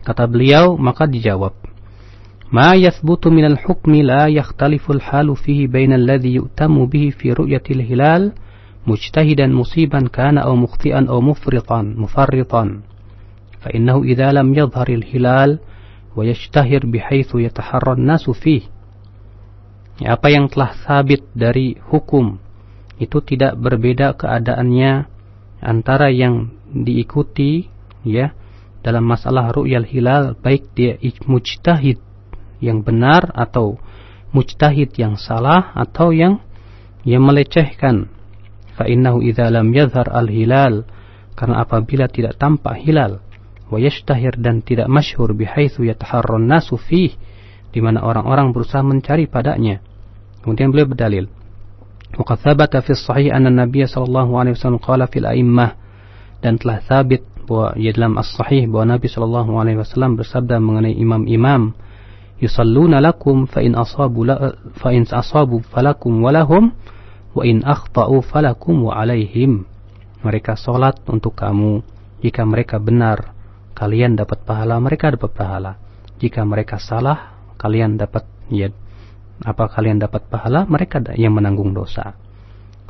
kata beliau maka dijawab Ma yathbutu minal hukmi la yakhtaliful halu fihi bainal ladhi yu'tamu bihi fi ru'yatil hilal mujtahidan musiban kana aw mukhti'an aw mufriqan mufarritan. فإنه إذا لم يظهر الهلال ويشتهر بحيث يتحرى الناس فيه Ya, apa yang telah sabit dari hukum itu tidak berbeda keadaannya antara yang diikuti ya dalam masalah ru'yal hilal baik dia mujtahid yang benar atau mujtahid yang salah atau yang yang melecehkan fa innahu idza lam yadhhar al hilal karena apabila tidak tampak hilal wa yashtahir dan tidak masyhur bihaitsu yataharrun nasu fih di mana orang-orang berusaha mencari padanya. Kemudian beliau berdalil. Waqad thabata fi sahih anna Nabiy sallallahu alaihi wasallam qala fil a'immah dan telah sabit bahwa ya dalam as-sahih bahwa Nabi sallallahu alaihi wasallam bersabda mengenai imam-imam yusalluna lakum fa in asabu la, fa in asabu falakum walahum wa in akhta'u falakum wa alaihim mereka salat untuk kamu jika mereka benar kalian dapat pahala mereka dapat pahala. Jika mereka salah kalian dapat ya apa kalian dapat pahala mereka yang menanggung dosa.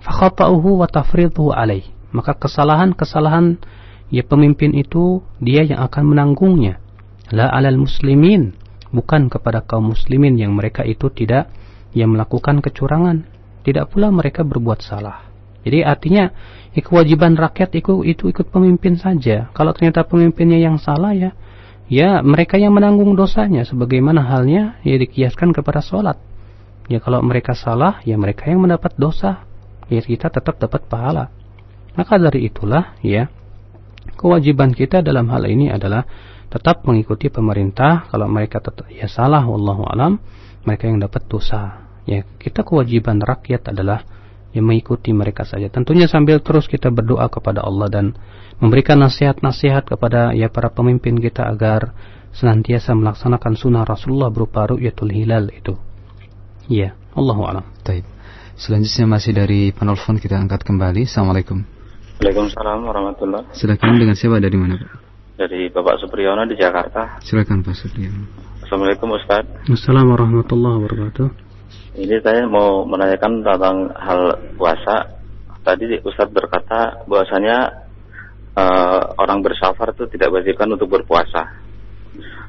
Fa khata'uhu wa tafriduhu alaih. Maka kesalahan-kesalahan ya pemimpin itu dia yang akan menanggungnya. La alal muslimin. Bukan kepada kaum muslimin yang mereka itu tidak yang melakukan kecurangan. Tidak pula mereka berbuat salah. Jadi artinya ya, kewajiban rakyat itu itu ikut pemimpin saja. Kalau ternyata pemimpinnya yang salah ya ya mereka yang menanggung dosanya. Sebagaimana halnya ya dikiaskan kepada sholat. Ya kalau mereka salah ya mereka yang mendapat dosa. Ya kita tetap dapat pahala. Maka dari itulah ya kewajiban kita dalam hal ini adalah tetap mengikuti pemerintah. Kalau mereka tetap ya salah wallahu alam mereka yang dapat dosa. Ya kita kewajiban rakyat adalah yang mengikuti mereka saja. Tentunya sambil terus kita berdoa kepada Allah dan memberikan nasihat-nasihat kepada ya para pemimpin kita agar senantiasa melaksanakan sunnah Rasulullah berupa ru'yatul hilal itu. Ya, Allahu a'lam. Baik. Selanjutnya masih dari penelpon kita angkat kembali. Assalamualaikum. Waalaikumsalam warahmatullah. Silakan dengan siapa dari mana Pak? Dari Bapak Supriyono di Jakarta. Silakan Pak Supriyono. Assalamualaikum Ustaz. Assalamualaikum warahmatullahi wabarakatuh. Ini saya mau menanyakan tentang hal puasa. Tadi Ustadz berkata bahwasanya uh, orang bersafar itu tidak wajibkan untuk berpuasa.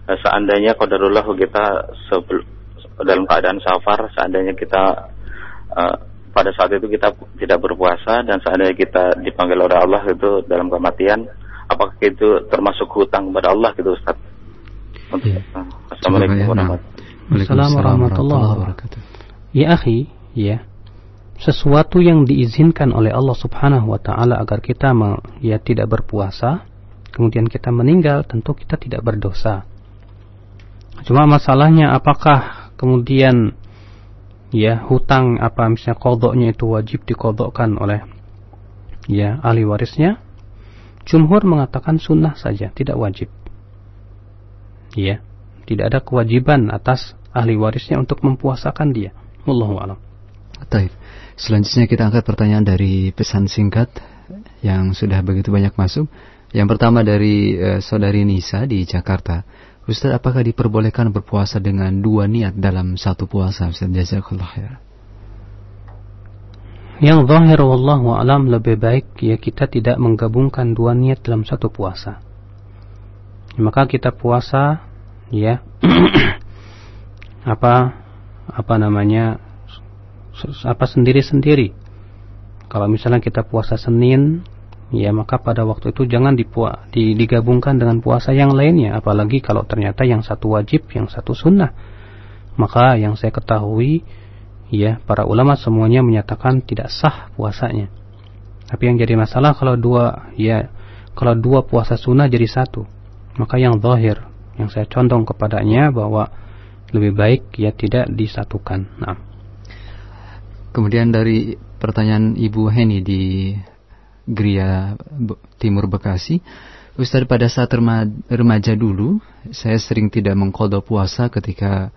Uh, seandainya kodarullah kita sebelum dalam keadaan safar, seandainya kita uh, pada saat itu kita tidak berpuasa dan seandainya kita dipanggil oleh Allah itu dalam kematian, apakah itu termasuk hutang kepada Allah gitu Ustaz? Ya. Assalamualaikum warahmatullahi wabarakatuh. Ya akhi, ya. Sesuatu yang diizinkan oleh Allah Subhanahu wa taala agar kita ya tidak berpuasa, kemudian kita meninggal, tentu kita tidak berdosa. Cuma masalahnya apakah kemudian ya hutang apa misalnya kodoknya itu wajib dikodokkan oleh ya ahli warisnya? Jumhur mengatakan sunnah saja, tidak wajib. Ya, tidak ada kewajiban atas ahli warisnya untuk mempuasakan dia. Wallahu a'lam. Taib. Selanjutnya kita angkat pertanyaan dari pesan singkat yang sudah begitu banyak masuk. Yang pertama dari uh, saudari Nisa di Jakarta. Ustaz, apakah diperbolehkan berpuasa dengan dua niat dalam satu puasa? Ustaz, jazakallah ya. Yang zahir wallahu alam lebih baik ya kita tidak menggabungkan dua niat dalam satu puasa. Maka kita puasa ya apa apa namanya apa sendiri-sendiri. Kalau misalnya kita puasa Senin, ya maka pada waktu itu jangan dipua, di, digabungkan dengan puasa yang lainnya, apalagi kalau ternyata yang satu wajib, yang satu sunnah. Maka yang saya ketahui, ya para ulama semuanya menyatakan tidak sah puasanya. Tapi yang jadi masalah kalau dua, ya kalau dua puasa sunnah jadi satu, maka yang zahir, yang saya condong kepadanya bahwa lebih baik ya tidak disatukan. Nah. Kemudian dari pertanyaan Ibu Heni di Gria Timur Bekasi, Ustaz pada saat remaja dulu, saya sering tidak mengkodok puasa ketika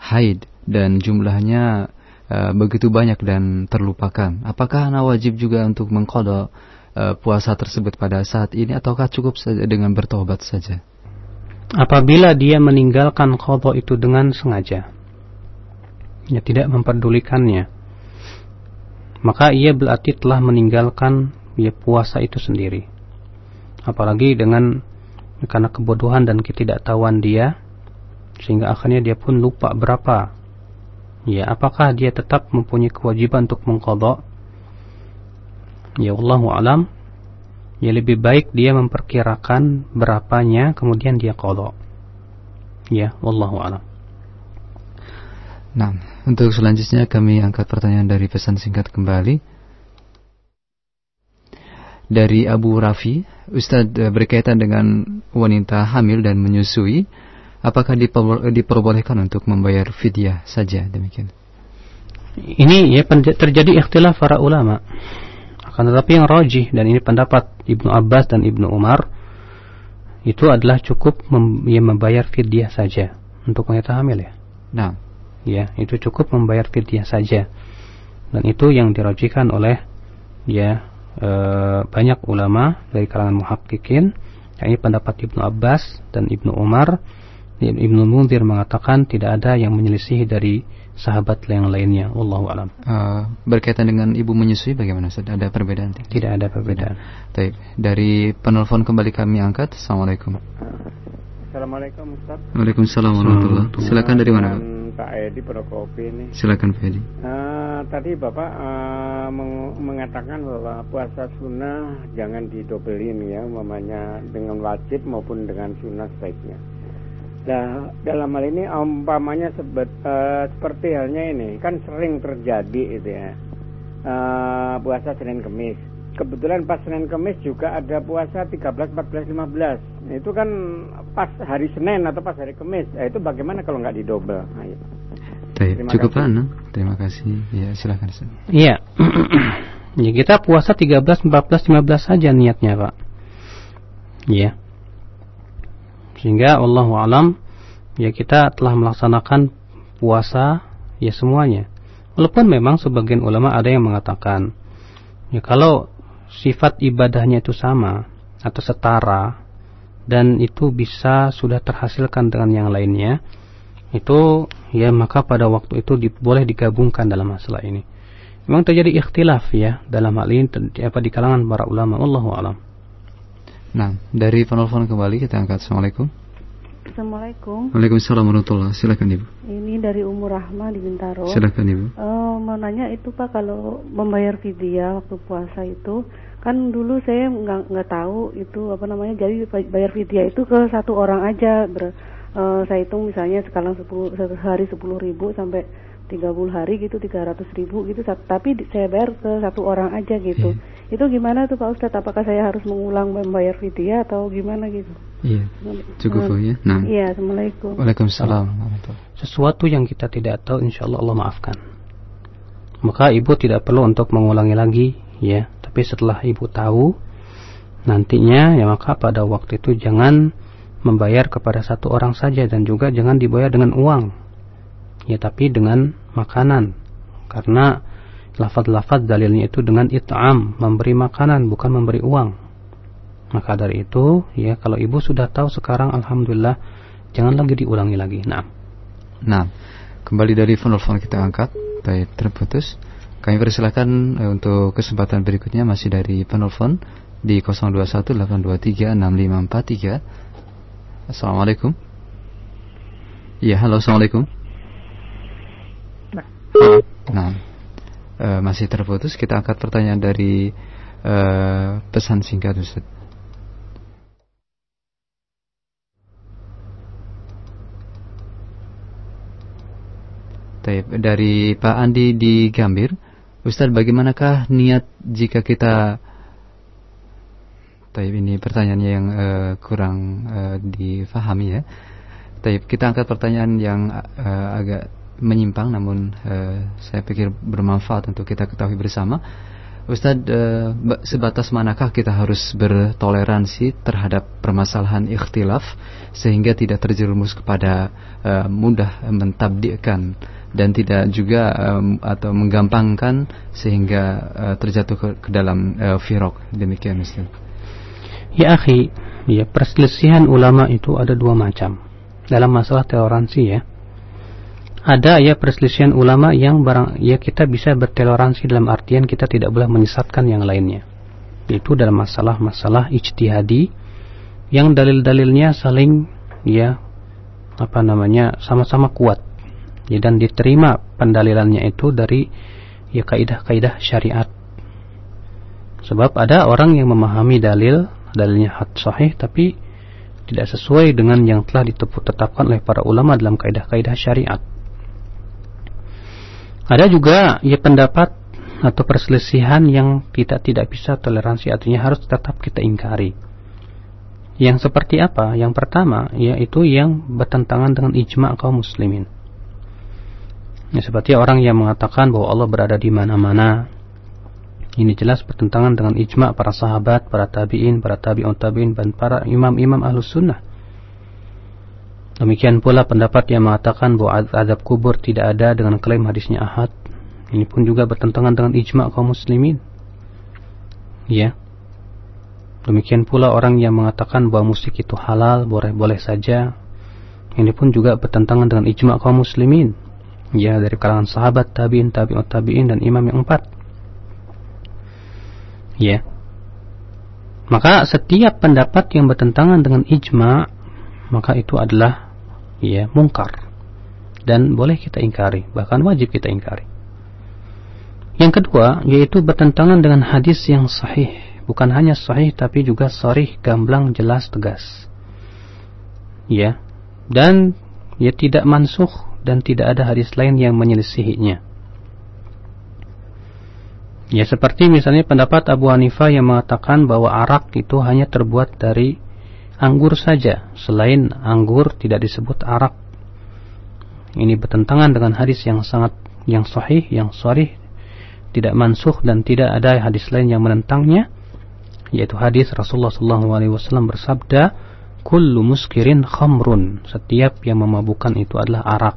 haid dan jumlahnya uh, begitu banyak dan terlupakan. Apakah anak wajib juga untuk mengkodok uh, puasa tersebut pada saat ini ataukah cukup saja dengan bertobat saja? Apabila dia meninggalkan kodok itu dengan sengaja. Ya tidak memperdulikannya. Maka ia berarti telah meninggalkan ya puasa itu sendiri. Apalagi dengan karena kebodohan dan ketidaktahuan dia sehingga akhirnya dia pun lupa berapa. Ya apakah dia tetap mempunyai kewajiban untuk mengkodok ya Allah alam ya lebih baik dia memperkirakan berapanya kemudian dia kodok ya wallahu alam. Nah untuk selanjutnya kami angkat pertanyaan dari pesan singkat kembali. Dari Abu Rafi Ustadz eh, berkaitan dengan wanita hamil dan menyusui apakah diperbolehkan untuk membayar fidyah saja? Demikian. Ini ya terjadi ikhtilaf para ulama akan tetapi yang rojih dan ini pendapat Ibnu Abbas dan Ibnu Umar itu adalah cukup mem ya, membayar fidyah saja untuk wanita hamil ya. Nah, ya itu cukup membayar fidyah saja. Dan itu yang dirojikan oleh ya e, banyak ulama dari kalangan muhakkikin yakni pendapat Ibnu Abbas dan Ibnu Umar. Ibnu Munzir mengatakan tidak ada yang menyelisihi dari sahabat yang lainnya. Wallahu alam. Uh, berkaitan dengan ibu menyusui bagaimana Ustaz? Ada perbedaan? Tidak, tidak ada perbedaan. Baik. Dari penelpon kembali kami angkat. Assalamualaikum. Assalamualaikum Ustaz. Waalaikumsalam warahmatullahi Silakan dari mana Pak? Pak Edi Prokopi ini. Silakan Pak Edi. Uh, tadi Bapak uh, meng mengatakan bahwa puasa sunnah jangan didobelin ya, umpamanya dengan wajib maupun dengan sunnah sebaiknya. Nah, dalam hal ini umpamanya sebet, uh, seperti halnya ini kan sering terjadi itu ya. Uh, puasa Senin Kemis. Kebetulan pas Senin Kemis juga ada puasa 13, 14, 15. Nah, itu kan pas hari Senin atau pas hari Kemis. Nah, itu bagaimana kalau nggak didobel? Nah, Terima cukup kasih. Ana. Terima kasih. Ya, silakan. Iya. ya kita puasa 13, 14, 15 saja niatnya, Pak. Iya. Sehingga Allah alam ya kita telah melaksanakan puasa ya semuanya. Walaupun memang sebagian ulama ada yang mengatakan ya kalau sifat ibadahnya itu sama atau setara dan itu bisa sudah terhasilkan dengan yang lainnya itu ya maka pada waktu itu di, boleh digabungkan dalam masalah ini. Memang terjadi ikhtilaf ya dalam hal ini apa di kalangan para ulama Allahu alam. Nah, dari penelpon kembali kita angkat. Assalamualaikum. Assalamualaikum. Waalaikumsalam warahmatullahi Silakan Ibu. Ini dari Umur Rahma di Bintaro. Silakan Ibu. Uh, mau nanya itu Pak kalau membayar vidya waktu puasa itu kan dulu saya nggak nggak tahu itu apa namanya jadi bayar vidya itu ke satu orang aja ber, uh, saya hitung misalnya sekarang sepuluh hari sepuluh ribu sampai 30 hari gitu 300 ribu gitu. Tapi saya bayar ke satu orang aja gitu. Yeah. itu gimana tuh Pak Ustadz? Apakah saya harus mengulang membayar vidya atau gimana gitu? Iya yeah. cukup uh, ya. Nah. Iya assalamualaikum. Waalaikumsalam. Sesuatu yang kita tidak tahu insya Allah Allah maafkan. Maka ibu tidak perlu untuk mengulangi lagi ya. Tapi setelah ibu tahu nantinya ya maka pada waktu itu jangan membayar kepada satu orang saja dan juga jangan dibayar dengan uang ya tapi dengan makanan. Karena lafaz-lafaz dalilnya itu dengan it'am memberi makanan bukan memberi uang. Maka dari itu ya kalau ibu sudah tahu sekarang alhamdulillah jangan lagi diulangi lagi. Nah. Nah kembali dari phone kita angkat. Baik terputus. Kami persilahkan eh, untuk kesempatan berikutnya masih dari penelpon di 0218236543 Assalamualaikum Ya halo Assalamualaikum Nah, e, masih terputus. Kita angkat pertanyaan dari e, pesan singkat Ustaz. Dari Pak Andi di Gambir, Ustadz bagaimanakah niat jika kita Taib ini pertanyaannya yang uh, kurang uh, difahami ya. Taib kita angkat pertanyaan yang uh, agak menyimpang namun uh, saya pikir bermanfaat untuk kita ketahui bersama. Ustadz, uh, sebatas manakah kita harus bertoleransi terhadap permasalahan ikhtilaf sehingga tidak terjerumus kepada uh, mudah mentabdikkan dan tidak juga atau menggampangkan sehingga uh, terjatuh ke, dalam firok demikian Ustaz. Ya akhi, ya perselisihan ulama itu ada dua macam dalam masalah toleransi ya ada ya perselisihan ulama yang barang ya kita bisa bertoleransi dalam artian kita tidak boleh menyesatkan yang lainnya. Itu dalam masalah-masalah ijtihadi yang dalil-dalilnya saling ya apa namanya sama-sama kuat. Ya, dan diterima pendalilannya itu dari ya kaidah-kaidah syariat. Sebab ada orang yang memahami dalil, dalilnya had sahih tapi tidak sesuai dengan yang telah ditetapkan oleh para ulama dalam kaidah-kaidah syariat. Ada juga ya pendapat atau perselisihan yang kita tidak bisa toleransi artinya harus tetap kita ingkari. Yang seperti apa? Yang pertama yaitu yang bertentangan dengan ijma kaum muslimin. Ya, seperti orang yang mengatakan bahwa Allah berada di mana-mana. Ini jelas bertentangan dengan ijma para sahabat, para tabi'in, para tabi'un tabi'in, dan para imam-imam ahlus sunnah. Demikian pula pendapat yang mengatakan bahwa azab kubur tidak ada dengan klaim hadisnya ahad. Ini pun juga bertentangan dengan ijma kaum muslimin. Ya. Demikian pula orang yang mengatakan bahwa musik itu halal, boleh-boleh saja. Ini pun juga bertentangan dengan ijma kaum muslimin. Ya, dari kalangan sahabat, tabi'in, tabi'ut tabi'in dan imam yang empat. Ya. Maka setiap pendapat yang bertentangan dengan ijma maka itu adalah ya mungkar. Dan boleh kita ingkari bahkan wajib kita ingkari. Yang kedua yaitu bertentangan dengan hadis yang sahih. Bukan hanya sahih tapi juga sharih gamblang jelas tegas. Ya. Dan ya tidak mansuh dan tidak ada hadis lain yang menyelisihinya. Ya seperti misalnya pendapat Abu Hanifah yang mengatakan bahwa arak itu hanya terbuat dari anggur saja. Selain anggur tidak disebut arak. ini bertentangan dengan hadis yang sangat yang sahih, yang sharih, tidak mansuh dan tidak ada hadis lain yang menentangnya, yaitu hadis Rasulullah SAW bersabda, "Kullu muskirin khamrun." Setiap yang memabukkan itu adalah arak.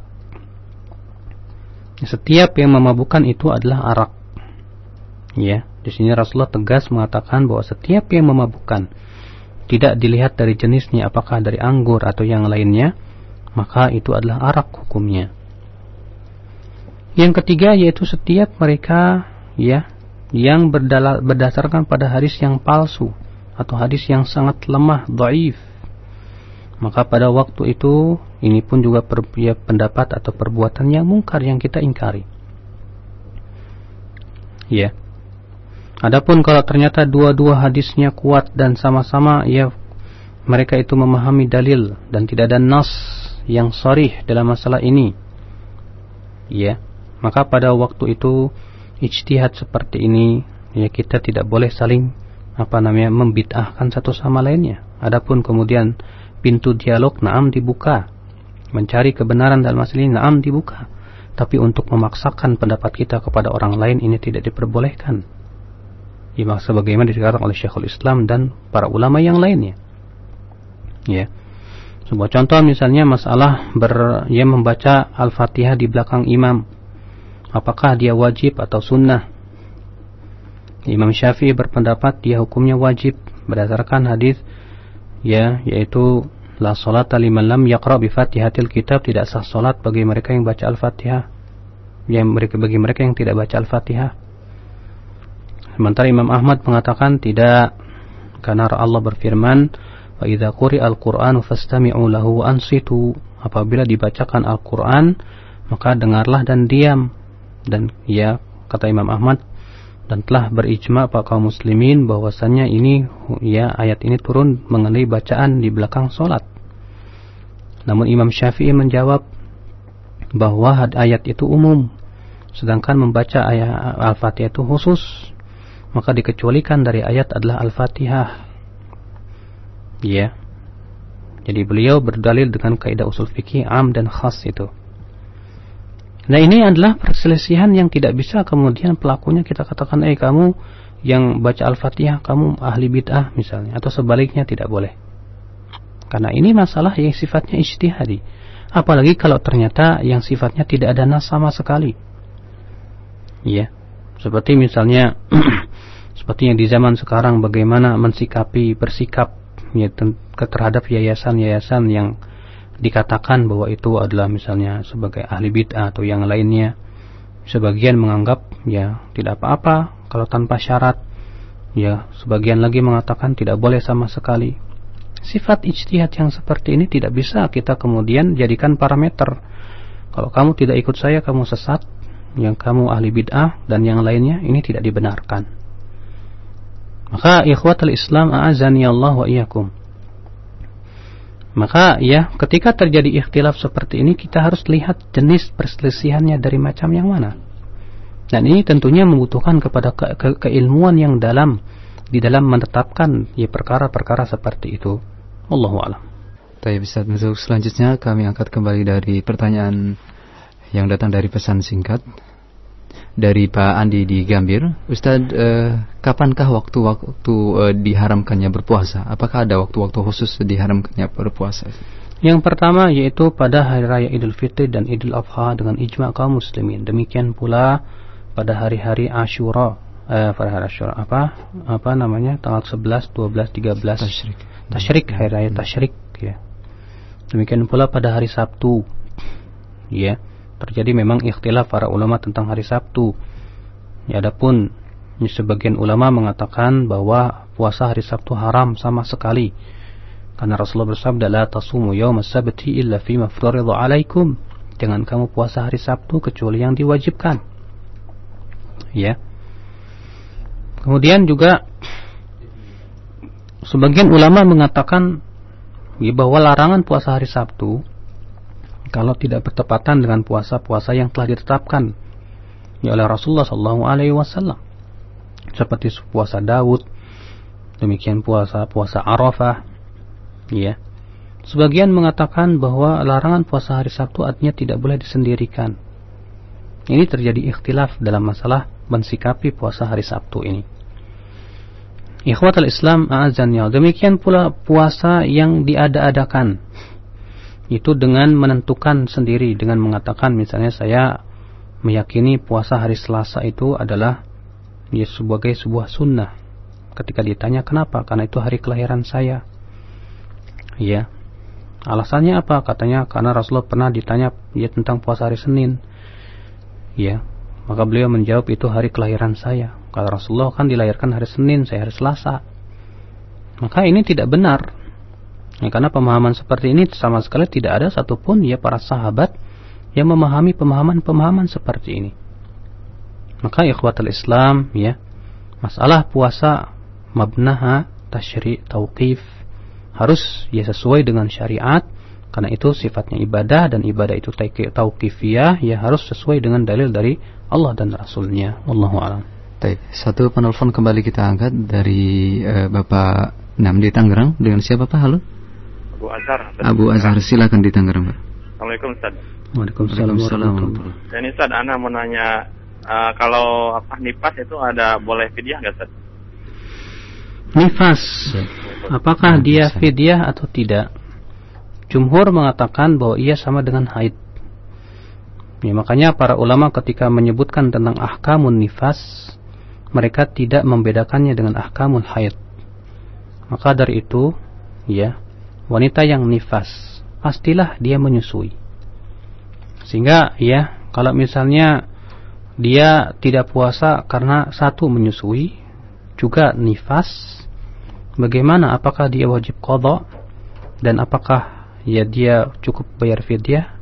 Setiap yang memabukkan itu adalah arak. Ya, di sini Rasulullah tegas mengatakan bahwa setiap yang memabukkan tidak dilihat dari jenisnya apakah dari anggur atau yang lainnya, maka itu adalah arak hukumnya. Yang ketiga yaitu setiap mereka ya yang berdasarkan pada hadis yang palsu atau hadis yang sangat lemah, dhaif. Maka pada waktu itu ini pun juga per, ya, pendapat atau perbuatan yang mungkar yang kita ingkari. Ya. Adapun kalau ternyata dua-dua hadisnya kuat dan sama-sama ya mereka itu memahami dalil dan tidak ada nas yang sorih dalam masalah ini. Ya, maka pada waktu itu ijtihad seperti ini ya kita tidak boleh saling apa namanya membid'ahkan satu sama lainnya. Adapun kemudian pintu dialog naam dibuka. Mencari kebenaran dalam masalah ini naam dibuka. Tapi untuk memaksakan pendapat kita kepada orang lain ini tidak diperbolehkan ya, sebagaimana dikatakan oleh Syekhul Islam dan para ulama yang lainnya. Ya. Sebuah contoh misalnya masalah ber, ya membaca Al-Fatihah di belakang imam. Apakah dia wajib atau sunnah? Imam Syafi'i berpendapat dia hukumnya wajib berdasarkan hadis ya yaitu la salata liman lam yaqra bi Fatihatil kitab tidak sah salat bagi mereka yang baca Al-Fatihah. Ya mereka bagi mereka yang tidak baca Al-Fatihah. Sementara Imam Ahmad mengatakan tidak. Karena Allah berfirman wa idza quri'al qur'anu fastami'u lahu ansitu. Apabila dibacakan Al-Qur'an maka dengarlah dan diam. Dan ya kata Imam Ahmad dan telah berijma pak kaum muslimin bahwasanya ini ya ayat ini turun mengenai bacaan di belakang solat. Namun Imam Syafi'i menjawab bahwa ayat itu umum sedangkan membaca ayat Al-Fatihah itu khusus maka dikecualikan dari ayat adalah Al-Fatihah. Ya. Jadi beliau berdalil dengan kaidah usul fikih am dan khas itu. Nah ini adalah perselisihan yang tidak bisa kemudian pelakunya kita katakan eh kamu yang baca Al-Fatihah kamu ahli bid'ah misalnya atau sebaliknya tidak boleh. Karena ini masalah yang sifatnya ijtihadi. Apalagi kalau ternyata yang sifatnya tidak ada nas sama sekali. Ya. Seperti misalnya seperti yang di zaman sekarang bagaimana mensikapi bersikap ya, terhadap yayasan-yayasan yang dikatakan bahwa itu adalah misalnya sebagai ahli bid'ah atau yang lainnya. Sebagian menganggap ya tidak apa-apa kalau tanpa syarat. Ya sebagian lagi mengatakan tidak boleh sama sekali. Sifat ijtihad yang seperti ini tidak bisa kita kemudian jadikan parameter. Kalau kamu tidak ikut saya kamu sesat. Yang kamu ahli bid'ah dan yang lainnya ini tidak dibenarkan. Maka ikhwatul Islam a'azani Allah wa iyyakum. Maka ya ketika terjadi ikhtilaf seperti ini kita harus lihat jenis perselisihannya dari macam yang mana. Dan ini tentunya membutuhkan kepada ke ke keilmuan yang dalam di dalam menetapkan ya perkara-perkara seperti itu. Allahu a'lam. Bisa untuk selanjutnya kami angkat kembali dari pertanyaan yang datang dari pesan singkat dari Pak Andi di Gambir. Ustadz, eh, kapankah waktu-waktu eh, diharamkannya berpuasa? Apakah ada waktu-waktu khusus diharamkannya berpuasa? Yang pertama yaitu pada hari raya Idul Fitri dan Idul Adha dengan ijma kaum muslimin. Demikian pula pada hari-hari Ashura, eh, pada hari Ashura apa? Apa namanya? Tanggal 11, 12, 13 Tashrik. Tashrik hari raya Tashrik ya. Demikian pula pada hari Sabtu. Ya terjadi memang ikhtilaf para ulama tentang hari Sabtu. Ya, adapun sebagian ulama mengatakan bahwa puasa hari Sabtu haram sama sekali. Karena Rasulullah bersabda, "La tasumu yawm as-sabti illa fi ma 'alaikum." Jangan kamu puasa hari Sabtu kecuali yang diwajibkan. Ya. Kemudian juga sebagian ulama mengatakan bahwa larangan puasa hari Sabtu kalau tidak bertepatan dengan puasa-puasa yang telah ditetapkan ya oleh Rasulullah Shallallahu Alaihi Wasallam seperti puasa Daud demikian puasa puasa Arafah ya Sebagian mengatakan bahwa larangan puasa hari Sabtu artinya tidak boleh disendirikan. Ini terjadi ikhtilaf dalam masalah mensikapi puasa hari Sabtu ini. Ikhwatul Islam a'azannya. Demikian pula puasa yang diada-adakan. Itu dengan menentukan sendiri dengan mengatakan misalnya saya meyakini puasa hari Selasa itu adalah ya sebagai sebuah sunnah. Ketika ditanya kenapa? Karena itu hari kelahiran saya. Ya. Alasannya apa? Katanya karena Rasulullah pernah ditanya ya tentang puasa hari Senin. Ya. Maka beliau menjawab itu hari kelahiran saya. Kalau Rasulullah kan dilahirkan hari Senin, saya hari Selasa. Maka ini tidak benar. Ya, karena pemahaman seperti ini sama sekali tidak ada satupun ya para sahabat yang memahami pemahaman-pemahaman seperti ini. Maka ikhwatul Islam ya, masalah puasa mabnaha tasyri' tauqif harus ya sesuai dengan syariat karena itu sifatnya ibadah dan ibadah itu tauqifiyah ya harus sesuai dengan dalil dari Allah dan Rasulnya. Wallahu a'lam. Baik, satu penelpon kembali kita angkat dari uh, Bapak Nam di Tangerang. Dengan siapa Pak? Halo? Abu Azhar. Abu Azhar, silakan di Tangerang Pak. Assalamualaikum Ustaz. Waalaikumsalam warahmatullahi Dan Ustaz, Ana mau nanya uh, kalau apa nifas itu ada boleh fidyah nggak Ustaz? Nifas, apakah dia fidyah atau tidak? Jumhur mengatakan bahwa ia sama dengan haid. Ya, makanya para ulama ketika menyebutkan tentang ahkamun nifas, mereka tidak membedakannya dengan ahkamul haid. Maka dari itu, ya, wanita yang nifas, pastilah dia menyusui. Sehingga ya, kalau misalnya dia tidak puasa karena satu menyusui, juga nifas, bagaimana apakah dia wajib qadha dan apakah ya dia cukup bayar fidyah?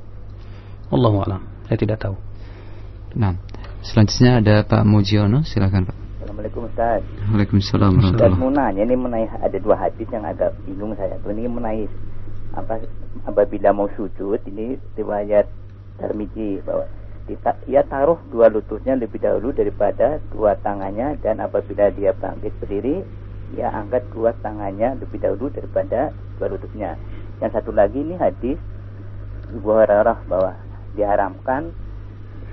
Allahu alam. Saya tidak tahu. Nah, Selanjutnya ada Pak Mujiono, silakan Pak. Assalamualaikum Ustaz. Waalaikumsalam Ustaz mau nanya ini mengenai ada dua hadis yang agak bingung saya. Ini mengenai apa apabila mau sujud ini riwayat Tarmizi bahwa ia taruh dua lututnya lebih dahulu daripada dua tangannya dan apabila dia bangkit berdiri ia angkat dua tangannya lebih dahulu daripada dua lututnya. Yang satu lagi ini hadis Ibu Hurairah bahwa diharamkan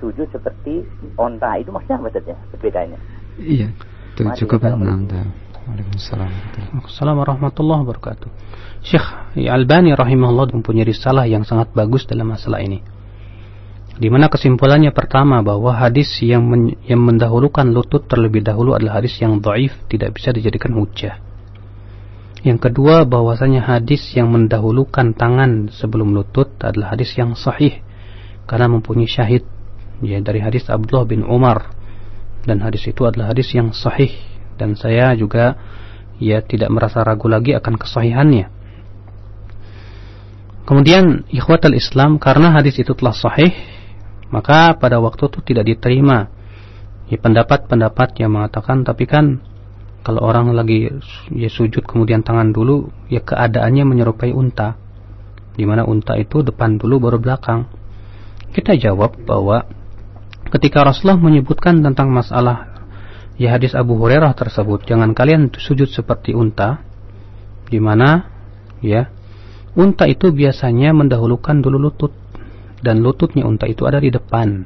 sujud seperti onta itu maksudnya apa saja perbedaannya iya itu cukup enam Waalaikumsalam. Assalamualaikum warahmatullahi wabarakatuh. Syekh Al-Bani rahimahullah mempunyai risalah yang sangat bagus dalam masalah ini. Di mana kesimpulannya pertama bahwa hadis yang men yang mendahulukan lutut terlebih dahulu adalah hadis yang dhaif tidak bisa dijadikan hujah. Yang kedua bahwasanya hadis yang mendahulukan tangan sebelum lutut adalah hadis yang sahih karena mempunyai syahid ya dari hadis Abdullah bin Umar dan hadis itu adalah hadis yang sahih. Dan saya juga ya tidak merasa ragu lagi akan kesahihannya. Kemudian ikhwatal Islam karena hadis itu telah sahih maka pada waktu itu tidak diterima. Ya pendapat-pendapat yang mengatakan tapi kan kalau orang lagi ya sujud kemudian tangan dulu ya keadaannya menyerupai unta. Di mana unta itu depan dulu baru belakang. Kita jawab bahwa ketika Rasulullah menyebutkan tentang masalah ya hadis Abu Hurairah tersebut, jangan kalian sujud seperti unta, di mana ya unta itu biasanya mendahulukan dulu lutut dan lututnya unta itu ada di depan.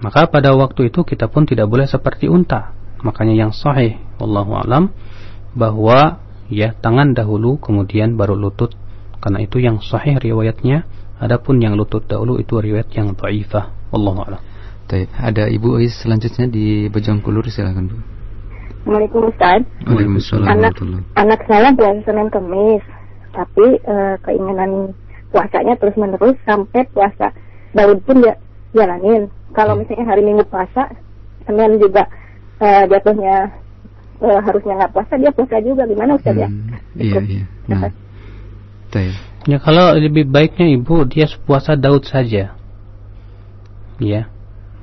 Maka pada waktu itu kita pun tidak boleh seperti unta. Makanya yang sahih, wallahu alam, bahwa ya tangan dahulu kemudian baru lutut. Karena itu yang sahih riwayatnya Adapun yang lutut dahulu itu riwayat yang dhaifah. Wallahu a'lam. Baik, ada Ibu Ois selanjutnya di Bejongkulur silakan Bu. Assalamualaikum Ustaz. Waalaikumsalam. Anak, anak saya puasa Senin Kamis, tapi e, keinginan puasanya terus menerus sampai puasa Daud pun dia jalanin. Kalau hmm. misalnya hari Minggu puasa, Senin juga e, jatuhnya e, harusnya nggak puasa, dia puasa juga. Gimana Ustaz ya? hmm, ya? Iya, iya. Nah, Ya kalau lebih baiknya ibu dia puasa Daud saja. Ya.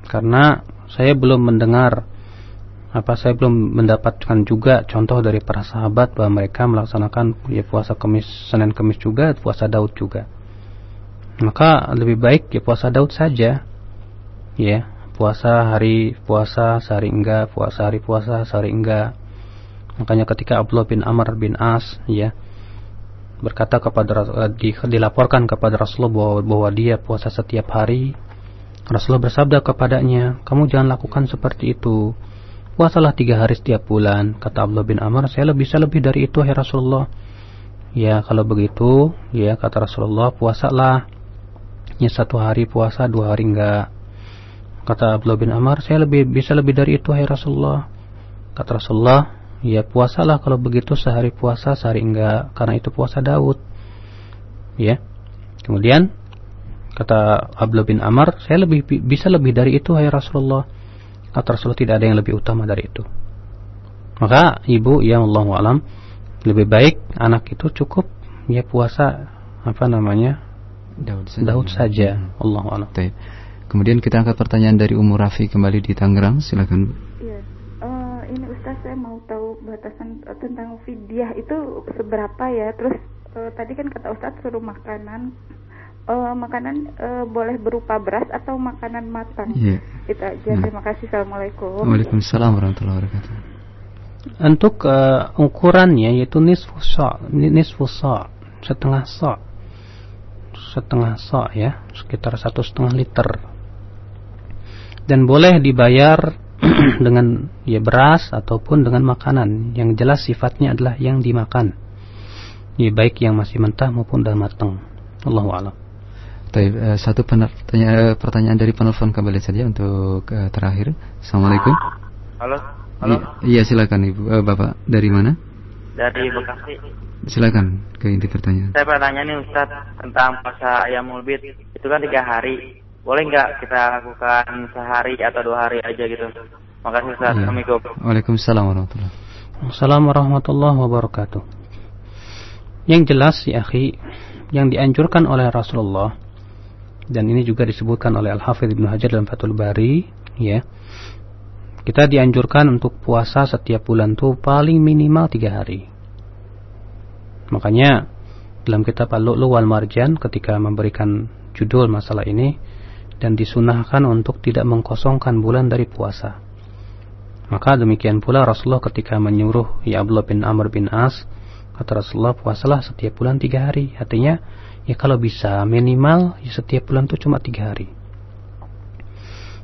Karena saya belum mendengar apa saya belum mendapatkan juga contoh dari para sahabat bahwa mereka melaksanakan ya puasa Kamis Senin Kamis juga puasa Daud juga. Maka lebih baik ya puasa Daud saja. Ya, puasa hari puasa sehari enggak, puasa hari puasa sehari enggak. Makanya ketika Abdullah bin Amr bin As ya berkata kepada di, dilaporkan kepada Rasulullah bahwa, bahwa dia puasa setiap hari. Rasulullah bersabda kepadanya, kamu jangan lakukan seperti itu. Puasalah tiga hari setiap bulan. Kata Abdullah bin Amr, saya lebih bisa lebih dari itu, ya Rasulullah. Ya, kalau begitu, ya kata Rasulullah, puasalah. Ya satu hari puasa, dua hari enggak. Kata Abdullah bin Amr, saya lebih bisa lebih dari itu, ya Rasulullah. Kata Rasulullah, ya puasalah kalau begitu sehari puasa, sehari enggak, karena itu puasa Daud. Ya. Kemudian kata Abdullah bin Amr, saya lebih bisa lebih dari itu, hai Rasulullah. Kata Rasulullah tidak ada yang lebih utama dari itu. Maka ibu yang Allah alam lebih baik anak itu cukup ya puasa apa namanya Daud saja. Daud saja. Hmm. Allah alam. Kemudian kita angkat pertanyaan dari Umur Rafi kembali di Tangerang. Silakan. Iya. Uh, ini Ustaz saya mau tahu batasan uh, tentang fidyah itu seberapa ya? Terus uh, tadi kan kata Ustaz suruh makanan uh, makanan uh, boleh berupa beras atau makanan matang. Iya. Itu aja. Nah. Terima kasih. Assalamualaikum. Waalaikumsalam warahmatullahi wabarakatuh. Untuk uh, ukurannya yaitu nisfu sa, nisfu sa, setengah sa, setengah sa ya, sekitar satu setengah liter. Dan boleh dibayar dengan ya beras ataupun dengan makanan yang jelas sifatnya adalah yang dimakan. Ya, baik yang masih mentah maupun dah matang. Allahu a'lam. Uh, satu pertanyaan, pertanyaan dari penelpon kembali saja untuk uh, terakhir. Assalamualaikum. Halo. Halo. I iya silakan ibu, uh, bapak dari mana? Dari Bekasi. Silakan ke inti pertanyaan. Saya bertanya nih Ustaz tentang puasa ayam mulbit itu kan tiga hari. Boleh nggak kita lakukan sehari atau dua hari aja gitu? Makasih Ustaz. Iya. Assalamualaikum. Waalaikumsalam warahmatullahi Assalamualaikum warahmatullahi wabarakatuh. Yang jelas ya akhi, yang dianjurkan oleh Rasulullah dan ini juga disebutkan oleh Al-Hafidh Ibnu Hajar dalam Fathul Bari ya. Kita dianjurkan untuk puasa setiap bulan tuh paling minimal tiga hari. Makanya dalam kitab Al-Lu'lu wal Marjan ketika memberikan judul masalah ini dan disunahkan untuk tidak mengkosongkan bulan dari puasa. Maka demikian pula Rasulullah ketika menyuruh Ya Abdullah bin Amr bin As kata Rasulullah puasalah setiap bulan tiga hari. Artinya ya kalau bisa minimal ya setiap bulan itu cuma tiga hari.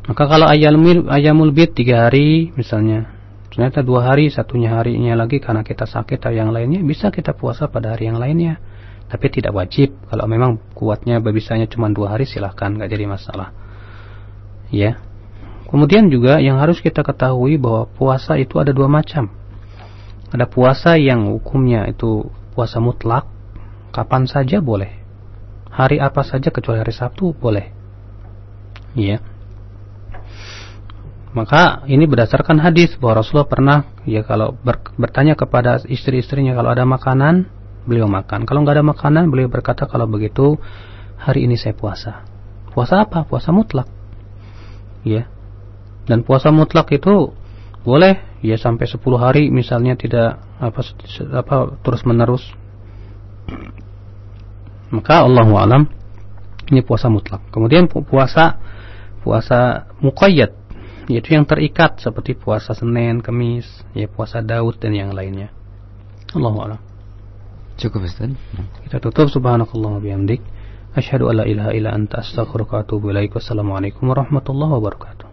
Maka kalau ayamul ayamul bid tiga hari misalnya ternyata dua hari satunya harinya lagi karena kita sakit atau yang lainnya bisa kita puasa pada hari yang lainnya. Tapi tidak wajib. Kalau memang kuatnya bisanya cuma dua hari silahkan nggak jadi masalah. Ya. Kemudian juga yang harus kita ketahui bahwa puasa itu ada dua macam. Ada puasa yang hukumnya itu puasa mutlak kapan saja boleh hari apa saja kecuali hari Sabtu boleh. Iya. Maka ini berdasarkan hadis bahwa Rasulullah pernah ya kalau ber, bertanya kepada istri-istrinya kalau ada makanan beliau makan. Kalau nggak ada makanan beliau berkata kalau begitu hari ini saya puasa. Puasa apa? Puasa mutlak. Ya. Dan puasa mutlak itu boleh ya sampai 10 hari misalnya tidak apa apa terus menerus maka Allah alam ini puasa mutlak. Kemudian puasa puasa muqayyad yaitu yang terikat seperti puasa Senin, Kamis, ya puasa Daud dan yang lainnya. Allah alam. Cukup Ustaz. Kita tutup subhanakallah bihamdik. Asyhadu an la ilaha illa anta astaghfiruka wa atubu ilaik. Wassalamualaikum warahmatullahi wabarakatuh.